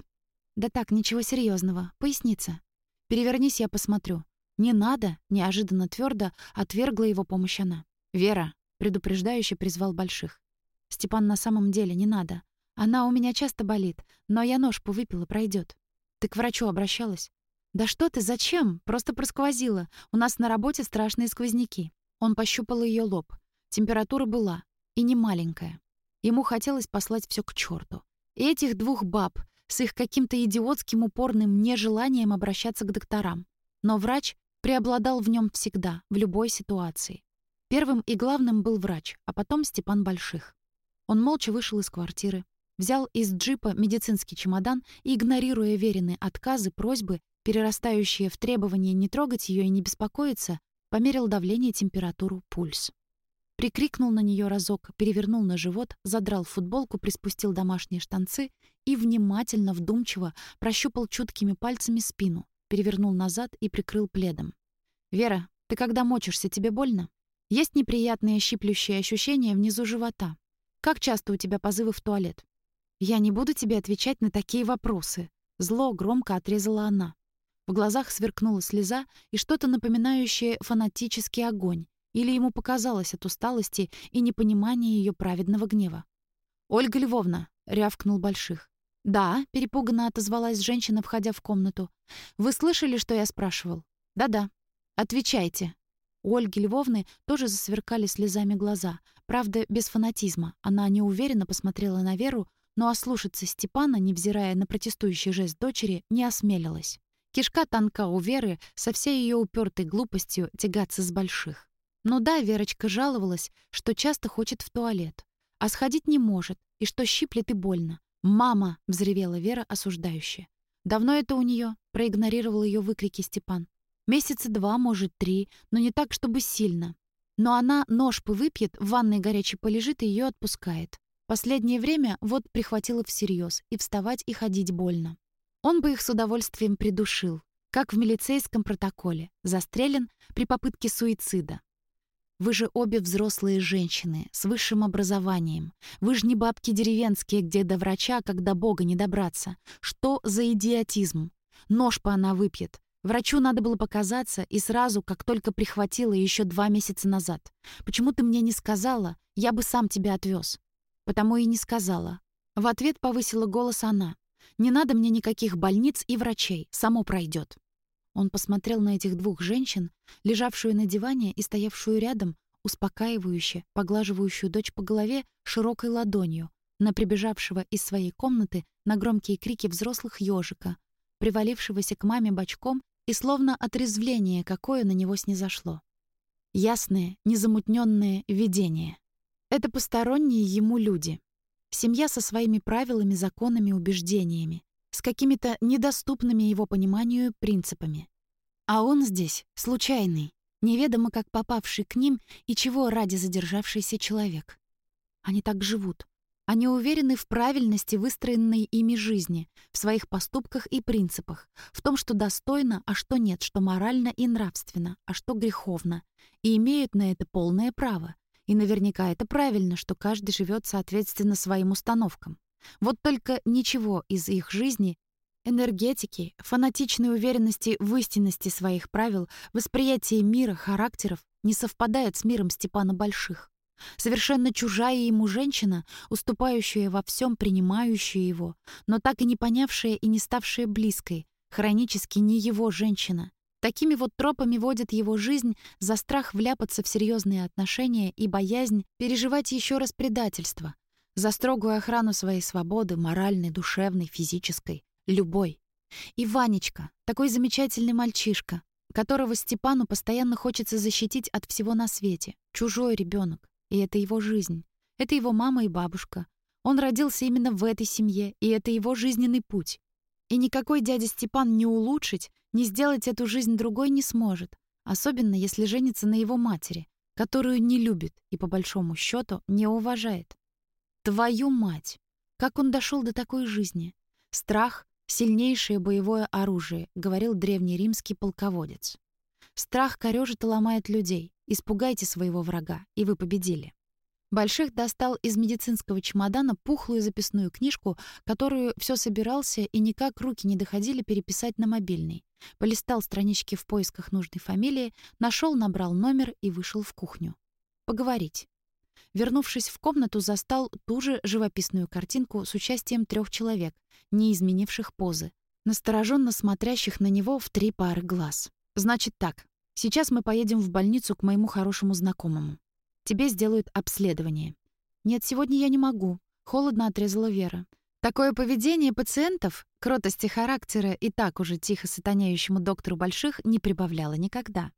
Speaker 1: «Да так, ничего серьезного. Поясница». «Перевернись, я посмотрю». «Не надо», — неожиданно твердо отвергла его помощь она. «Вера», — предупреждающе призвал Больших. «Степан, на самом деле не надо. Она у меня часто болит, но я нож повыпила, пройдет. Ты к врачу обращалась?» «Да что ты, зачем? Просто просквозила. У нас на работе страшные сквозняки». Он пощупал ее лоб. Температура была, и не маленькая. Ему хотелось послать все к черту. И этих двух баб с их каким-то идиотским упорным нежеланием обращаться к докторам. Но врач преобладал в нем всегда, в любой ситуации. Первым и главным был врач, а потом Степан Больших. Он молча вышел из квартиры, взял из джипа медицинский чемодан и, игнорируя веренные отказы, просьбы, перерастающие в требование не трогать ее и не беспокоиться, померил давление, температуру, пульс. Прикрикнул на нее разок, перевернул на живот, задрал футболку, приспустил домашние штанцы и внимательно, вдумчиво прощупал чуткими пальцами спину, перевернул назад и прикрыл пледом. «Вера, ты когда мочишься, тебе больно? Есть неприятные щиплющие ощущения внизу живота? Как часто у тебя позывы в туалет?» «Я не буду тебе отвечать на такие вопросы», — зло громко отрезала она. В глазах сверкнула слеза и что-то напоминающее фанатический огонь, или ему показалось от усталости и непонимания ее праведного гнева. «Ольга Львовна!» — рявкнул Больших. «Да», — перепуганно отозвалась женщина, входя в комнату. «Вы слышали, что я спрашивал?» «Да-да». «Отвечайте». У Ольги Львовны тоже засверкали слезами глаза. Правда, без фанатизма. Она неуверенно посмотрела на Веру, но ослушаться Степана, невзирая на протестующий жест дочери, не осмелилась. Кишка тонка у Веры со всей ее упертой глупостью тягаться с Больших. Ну да, Верочка жаловалась, что часто хочет в туалет, а сходить не может, и что щиплет и больно. «Мама!» — взревела Вера осуждающая. «Давно это у нее? проигнорировал ее выкрики Степан. «Месяца два, может, три, но не так, чтобы сильно. Но она нож повыпьет, в ванной горячей полежит и ее отпускает. Последнее время вот прихватила всерьез, и вставать и ходить больно. Он бы их с удовольствием придушил, как в милицейском протоколе, застрелен при попытке суицида. Вы же обе взрослые женщины, с высшим образованием. Вы же не бабки деревенские, где до врача, как до бога не добраться. Что за идиотизм? Нож по она выпьет. Врачу надо было показаться, и сразу, как только прихватила еще два месяца назад. Почему ты мне не сказала? Я бы сам тебя отвез. Потому и не сказала. В ответ повысила голос она. Не надо мне никаких больниц и врачей, само пройдет. Он посмотрел на этих двух женщин, лежавшую на диване и стоявшую рядом, успокаивающе, поглаживающую дочь по голове широкой ладонью, на прибежавшего из своей комнаты на громкие крики взрослых ежика, привалившегося к маме бочком и словно отрезвление какое на него снизошло. Ясное, незамутненное видение. Это посторонние ему люди. Семья со своими правилами, законами, убеждениями с какими-то недоступными его пониманию принципами. А он здесь случайный, неведомо как попавший к ним и чего ради задержавшийся человек. Они так живут. Они уверены в правильности выстроенной ими жизни, в своих поступках и принципах, в том, что достойно, а что нет, что морально и нравственно, а что греховно, и имеют на это полное право. И наверняка это правильно, что каждый живет соответственно своим установкам. Вот только ничего из их жизни, энергетики, фанатичной уверенности в истинности своих правил, восприятия мира, характеров не совпадает с миром Степана Больших. Совершенно чужая ему женщина, уступающая во всем, принимающая его, но так и не понявшая и не ставшая близкой, хронически не его женщина. Такими вот тропами водит его жизнь за страх вляпаться в серьезные отношения и боязнь переживать еще раз предательство, за строгую охрану своей свободы, моральной, душевной, физической, любой. И Ванечка, такой замечательный мальчишка, которого Степану постоянно хочется защитить от всего на свете. Чужой ребенок, и это его жизнь. Это его мама и бабушка. Он родился именно в этой семье, и это его жизненный путь. И никакой дядя Степан не улучшить, не сделать эту жизнь другой не сможет, особенно если женится на его матери, которую не любит и, по большому счету, не уважает. Твою мать! Как он дошел до такой жизни? Страх — сильнейшее боевое оружие, говорил древний римский полководец. Страх корёжит и ломает людей. Испугайте своего врага, и вы победили. Больших достал из медицинского чемодана пухлую записную книжку, которую все собирался и никак руки не доходили переписать на мобильный. Полистал странички в поисках нужной фамилии, нашел, набрал номер и вышел в кухню. Поговорить. Вернувшись в комнату, застал ту же живописную картинку с участием трех человек, не изменивших позы, настороженно смотрящих на него в три пары глаз. «Значит так. Сейчас мы поедем в больницу к моему хорошему знакомому. Тебе сделают обследование». «Нет, сегодня я не могу», — холодно отрезала Вера. Такое поведение пациентов, кротости характера и так уже тихо сатаняющему доктору Больших не прибавляло никогда.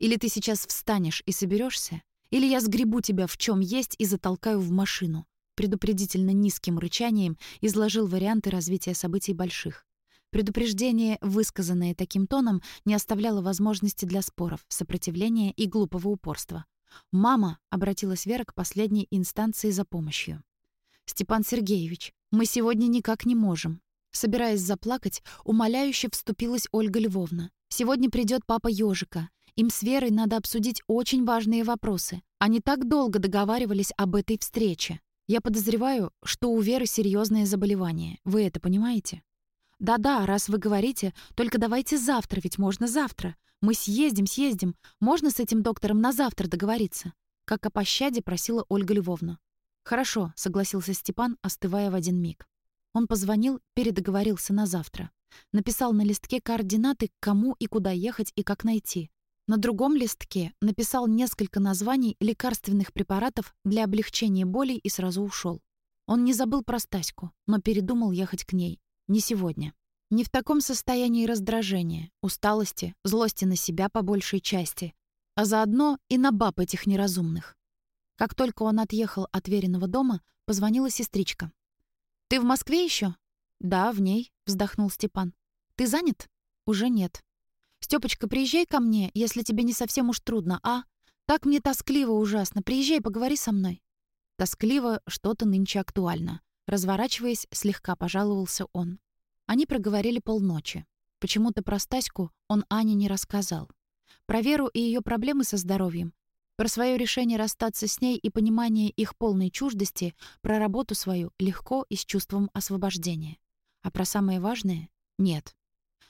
Speaker 1: Или ты сейчас встанешь и соберешься, или я сгребу тебя в чем есть и затолкаю в машину. Предупредительно низким рычанием изложил варианты развития событий Больших. Предупреждение, высказанное таким тоном, не оставляло возможности для споров, сопротивления и глупого упорства. «Мама!» — обратилась Вера к последней инстанции за помощью. «Степан Сергеевич, мы сегодня никак не можем». Собираясь заплакать, умоляюще вступилась Ольга Львовна. «Сегодня придет папа Ёжика. Им с Верой надо обсудить очень важные вопросы. Они так долго договаривались об этой встрече. Я подозреваю, что у Веры серьезное заболевание. Вы это понимаете?» «Да-да, раз вы говорите, только давайте завтра, ведь можно завтра. Мы съездим, съездим. Можно с этим доктором на завтра договориться?» Как о пощаде просила Ольга Львовна. «Хорошо», — согласился Степан, остывая в один миг. Он позвонил, передоговорился на завтра. Написал на листке координаты, к кому и куда ехать и как найти. На другом листке написал несколько названий лекарственных препаратов для облегчения болей и сразу ушел. Он не забыл про Стаську, но передумал ехать к ней. Не сегодня. Не в таком состоянии раздражения, усталости, злости на себя по большей части, а заодно и на баб этих неразумных. Как только он отъехал от веренного дома, позвонила сестричка. «Ты в Москве еще? «Да, в ней», — вздохнул Степан. «Ты занят?» «Уже нет». «Стёпочка, приезжай ко мне, если тебе не совсем уж трудно, а? Так мне тоскливо ужасно. Приезжай, поговори со мной». Тоскливо что-то нынче актуально. Разворачиваясь, слегка пожаловался он. Они проговорили полночи. Почему-то про Стаську он Ане не рассказал. Про Веру и ее проблемы со здоровьем. Про свое решение расстаться с ней и понимание их полной чуждости, про работу свою легко и с чувством освобождения. А про самое важное — нет.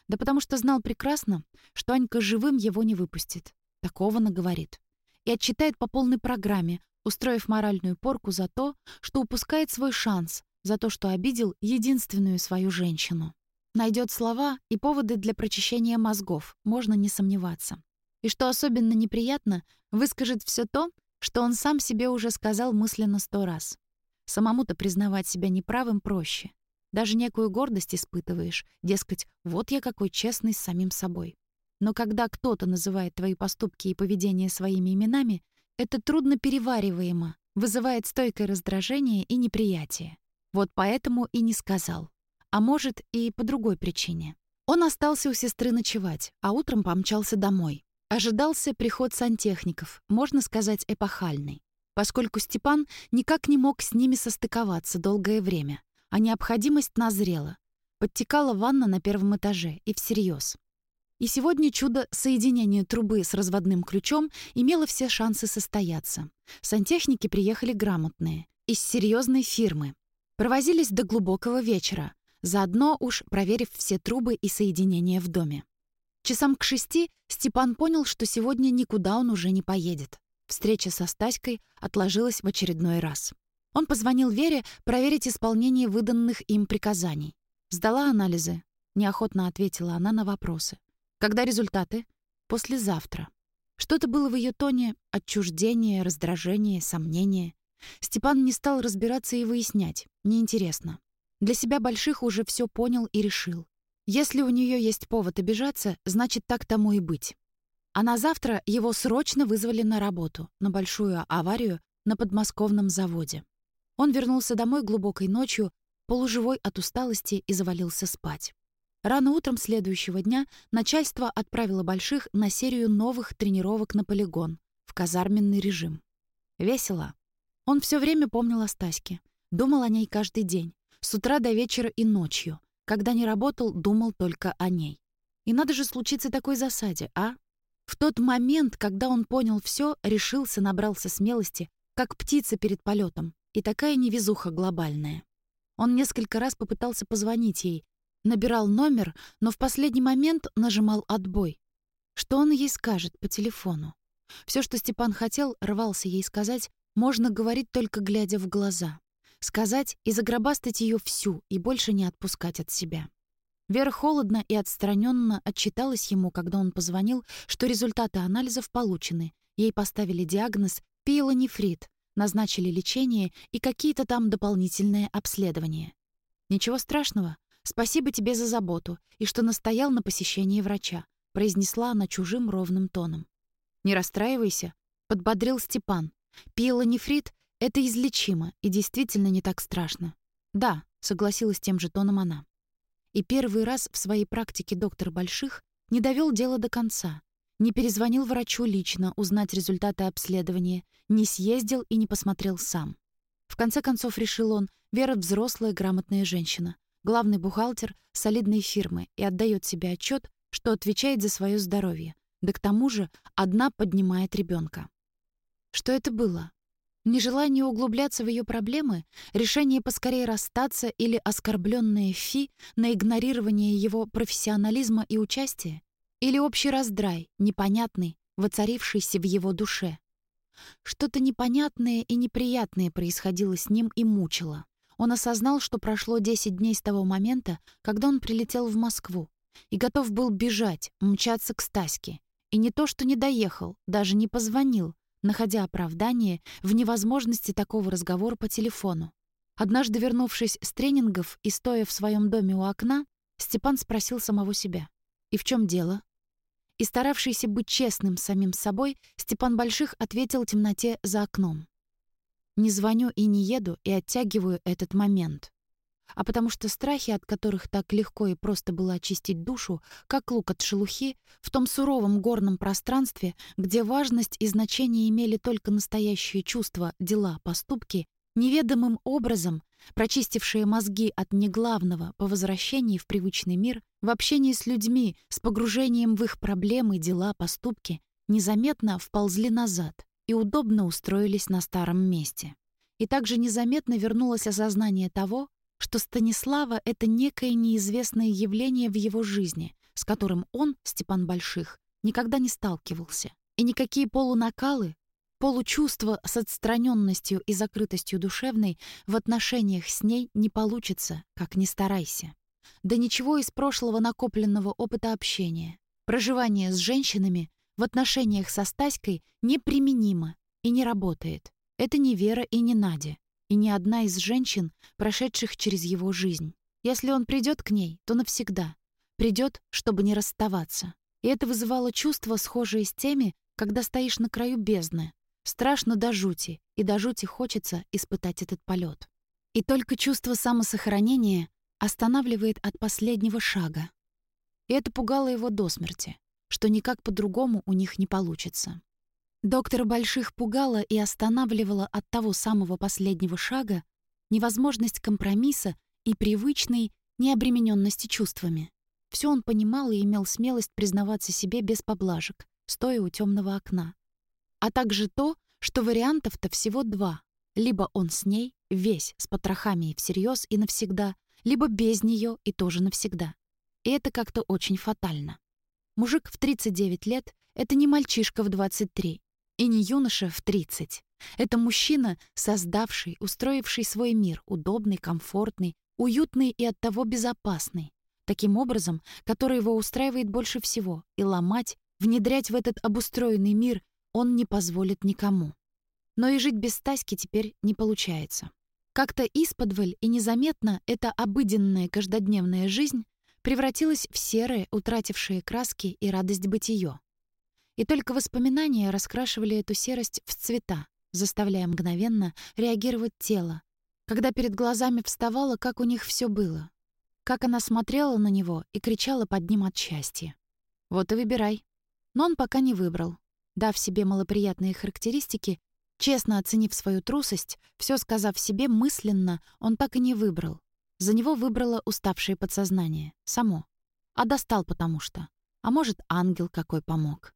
Speaker 1: Да потому что знал прекрасно, что Анька живым его не выпустит. Такого наговорит. И отчитает по полной программе, устроив моральную порку за то, что упускает свой шанс, за то, что обидел единственную свою женщину. Найдет слова и поводы для прочищения мозгов, можно не сомневаться. И что особенно неприятно, выскажет все то, что он сам себе уже сказал мысленно сто раз. Самому-то признавать себя неправым проще. Даже некую гордость испытываешь, дескать, вот я какой честный с самим собой. Но когда кто-то называет твои поступки и поведение своими именами, это трудно перевариваемо, вызывает стойкое раздражение и неприятие. Вот поэтому и не сказал. А может, и по другой причине. Он остался у сестры ночевать, а утром помчался домой. Ожидался приход сантехников, можно сказать, эпохальный. Поскольку Степан никак не мог с ними состыковаться долгое время, а необходимость назрела. Подтекала ванна на первом этаже, и всерьез. И сегодня чудо соединения трубы с разводным ключом имело все шансы состояться. Сантехники приехали грамотные, из серьезной фирмы, Провозились до глубокого вечера, заодно уж проверив все трубы и соединения в доме. Часам к шести Степан понял, что сегодня никуда он уже не поедет. Встреча со Стаськой отложилась в очередной раз. Он позвонил Вере проверить исполнение выданных им приказаний. «Сдала анализы?» — неохотно ответила она на вопросы. «Когда результаты?» «Послезавтра». Что-то было в ее тоне — отчуждение, раздражение, сомнение. Степан не стал разбираться и выяснять. Неинтересно. Для себя Больших уже все понял и решил. Если у нее есть повод обижаться, значит, так тому и быть. А на завтра его срочно вызвали на работу, на большую аварию на подмосковном заводе. Он вернулся домой глубокой ночью, полуживой от усталости и завалился спать. Рано утром следующего дня начальство отправило Больших на серию новых тренировок на полигон в казарменный режим. Весело. Он все время помнил о Стаське. Думал о ней каждый день, с утра до вечера и ночью. Когда не работал, думал только о ней. И надо же случиться такой засаде, а? В тот момент, когда он понял все, решился, набрался смелости, как птица перед полетом, и такая невезуха глобальная. Он несколько раз попытался позвонить ей, набирал номер, но в последний момент нажимал «отбой». Что он ей скажет по телефону? Все, что Степан хотел, рвался ей сказать, можно говорить только глядя в глаза. Сказать и загробастать ее всю, и больше не отпускать от себя. Вера холодно и отстраненно отчиталась ему, когда он позвонил, что результаты анализов получены. Ей поставили диагноз пиелонефрит, назначили лечение и какие-то там дополнительные обследования. «Ничего страшного. Спасибо тебе за заботу и что настоял на посещении врача», произнесла она чужим ровным тоном. «Не расстраивайся», — подбодрил Степан. «Пиелонефрит — это излечимо и действительно не так страшно». «Да», — согласилась тем же тоном она. И первый раз в своей практике доктор Больших не довел дело до конца, не перезвонил врачу лично узнать результаты обследования, не съездил и не посмотрел сам. В конце концов, решил он, Вера взрослая, грамотная женщина, главный бухгалтер солидной фирмы и отдает себе отчет, что отвечает за свое здоровье, да к тому же одна поднимает ребенка. Что это было? Нежелание углубляться в ее проблемы, решение поскорее расстаться или оскорбленное Фи на игнорирование его профессионализма и участия? Или общий раздрай, непонятный, воцарившийся в его душе? Что-то непонятное и неприятное происходило с ним и мучило. Он осознал, что прошло 10 дней с того момента, когда он прилетел в Москву, и готов был бежать, мчаться к Стаське. И не то, что не доехал, даже не позвонил, находя оправдание в невозможности такого разговора по телефону. Однажды, вернувшись с тренингов и стоя в своем доме у окна, Степан спросил самого себя. «И в чем дело?» И старавшийся быть честным самим собой, Степан Больших ответил темноте за окном. «Не звоню и не еду, и оттягиваю этот момент а потому что страхи, от которых так легко и просто было очистить душу, как лук от шелухи, в том суровом горном пространстве, где важность и значение имели только настоящие чувства, дела, поступки, неведомым образом, прочистившие мозги от неглавного по возвращении в привычный мир, в общении с людьми, с погружением в их проблемы, дела, поступки, незаметно вползли назад и удобно устроились на старом месте. И также незаметно вернулось осознание того, что Станислава — это некое неизвестное явление в его жизни, с которым он, Степан Больших, никогда не сталкивался. И никакие полунакалы, получувства с отстраненностью и закрытостью душевной в отношениях с ней не получится, как ни старайся. Да ничего из прошлого накопленного опыта общения, проживания с женщинами в отношениях со Стаськой неприменимо и не работает. Это не Вера и не Надя и ни одна из женщин, прошедших через его жизнь. Если он придет к ней, то навсегда. Придет, чтобы не расставаться. И это вызывало чувство, схожее с теми, когда стоишь на краю бездны. Страшно до жути, и до жути хочется испытать этот полет. И только чувство самосохранения останавливает от последнего шага. И это пугало его до смерти, что никак по-другому у них не получится. Доктора Больших пугала и останавливала от того самого последнего шага невозможность компромисса и привычной необремененности чувствами. Все он понимал и имел смелость признаваться себе без поблажек, стоя у темного окна. А также то, что вариантов-то всего два. Либо он с ней, весь, с потрохами и всерьез и навсегда, либо без нее и тоже навсегда. И это как-то очень фатально. Мужик в 39 лет — это не мальчишка в 23, и не юноша в 30. Это мужчина, создавший, устроивший свой мир, удобный, комфортный, уютный и оттого безопасный. Таким образом, который его устраивает больше всего, и ломать, внедрять в этот обустроенный мир он не позволит никому. Но и жить без Стаськи теперь не получается. Как-то исподволь и незаметно эта обыденная каждодневная жизнь превратилась в серые, утратившие краски и радость бытие. И только воспоминания раскрашивали эту серость в цвета, заставляя мгновенно реагировать тело, когда перед глазами вставало, как у них все было. как она смотрела на него и кричала под ним от счастья. Вот и выбирай. Но он пока не выбрал. Дав себе малоприятные характеристики, честно оценив свою трусость, все сказав себе мысленно, он так и не выбрал. За него выбрало уставшее подсознание. Само. А достал потому что. А может, ангел какой помог.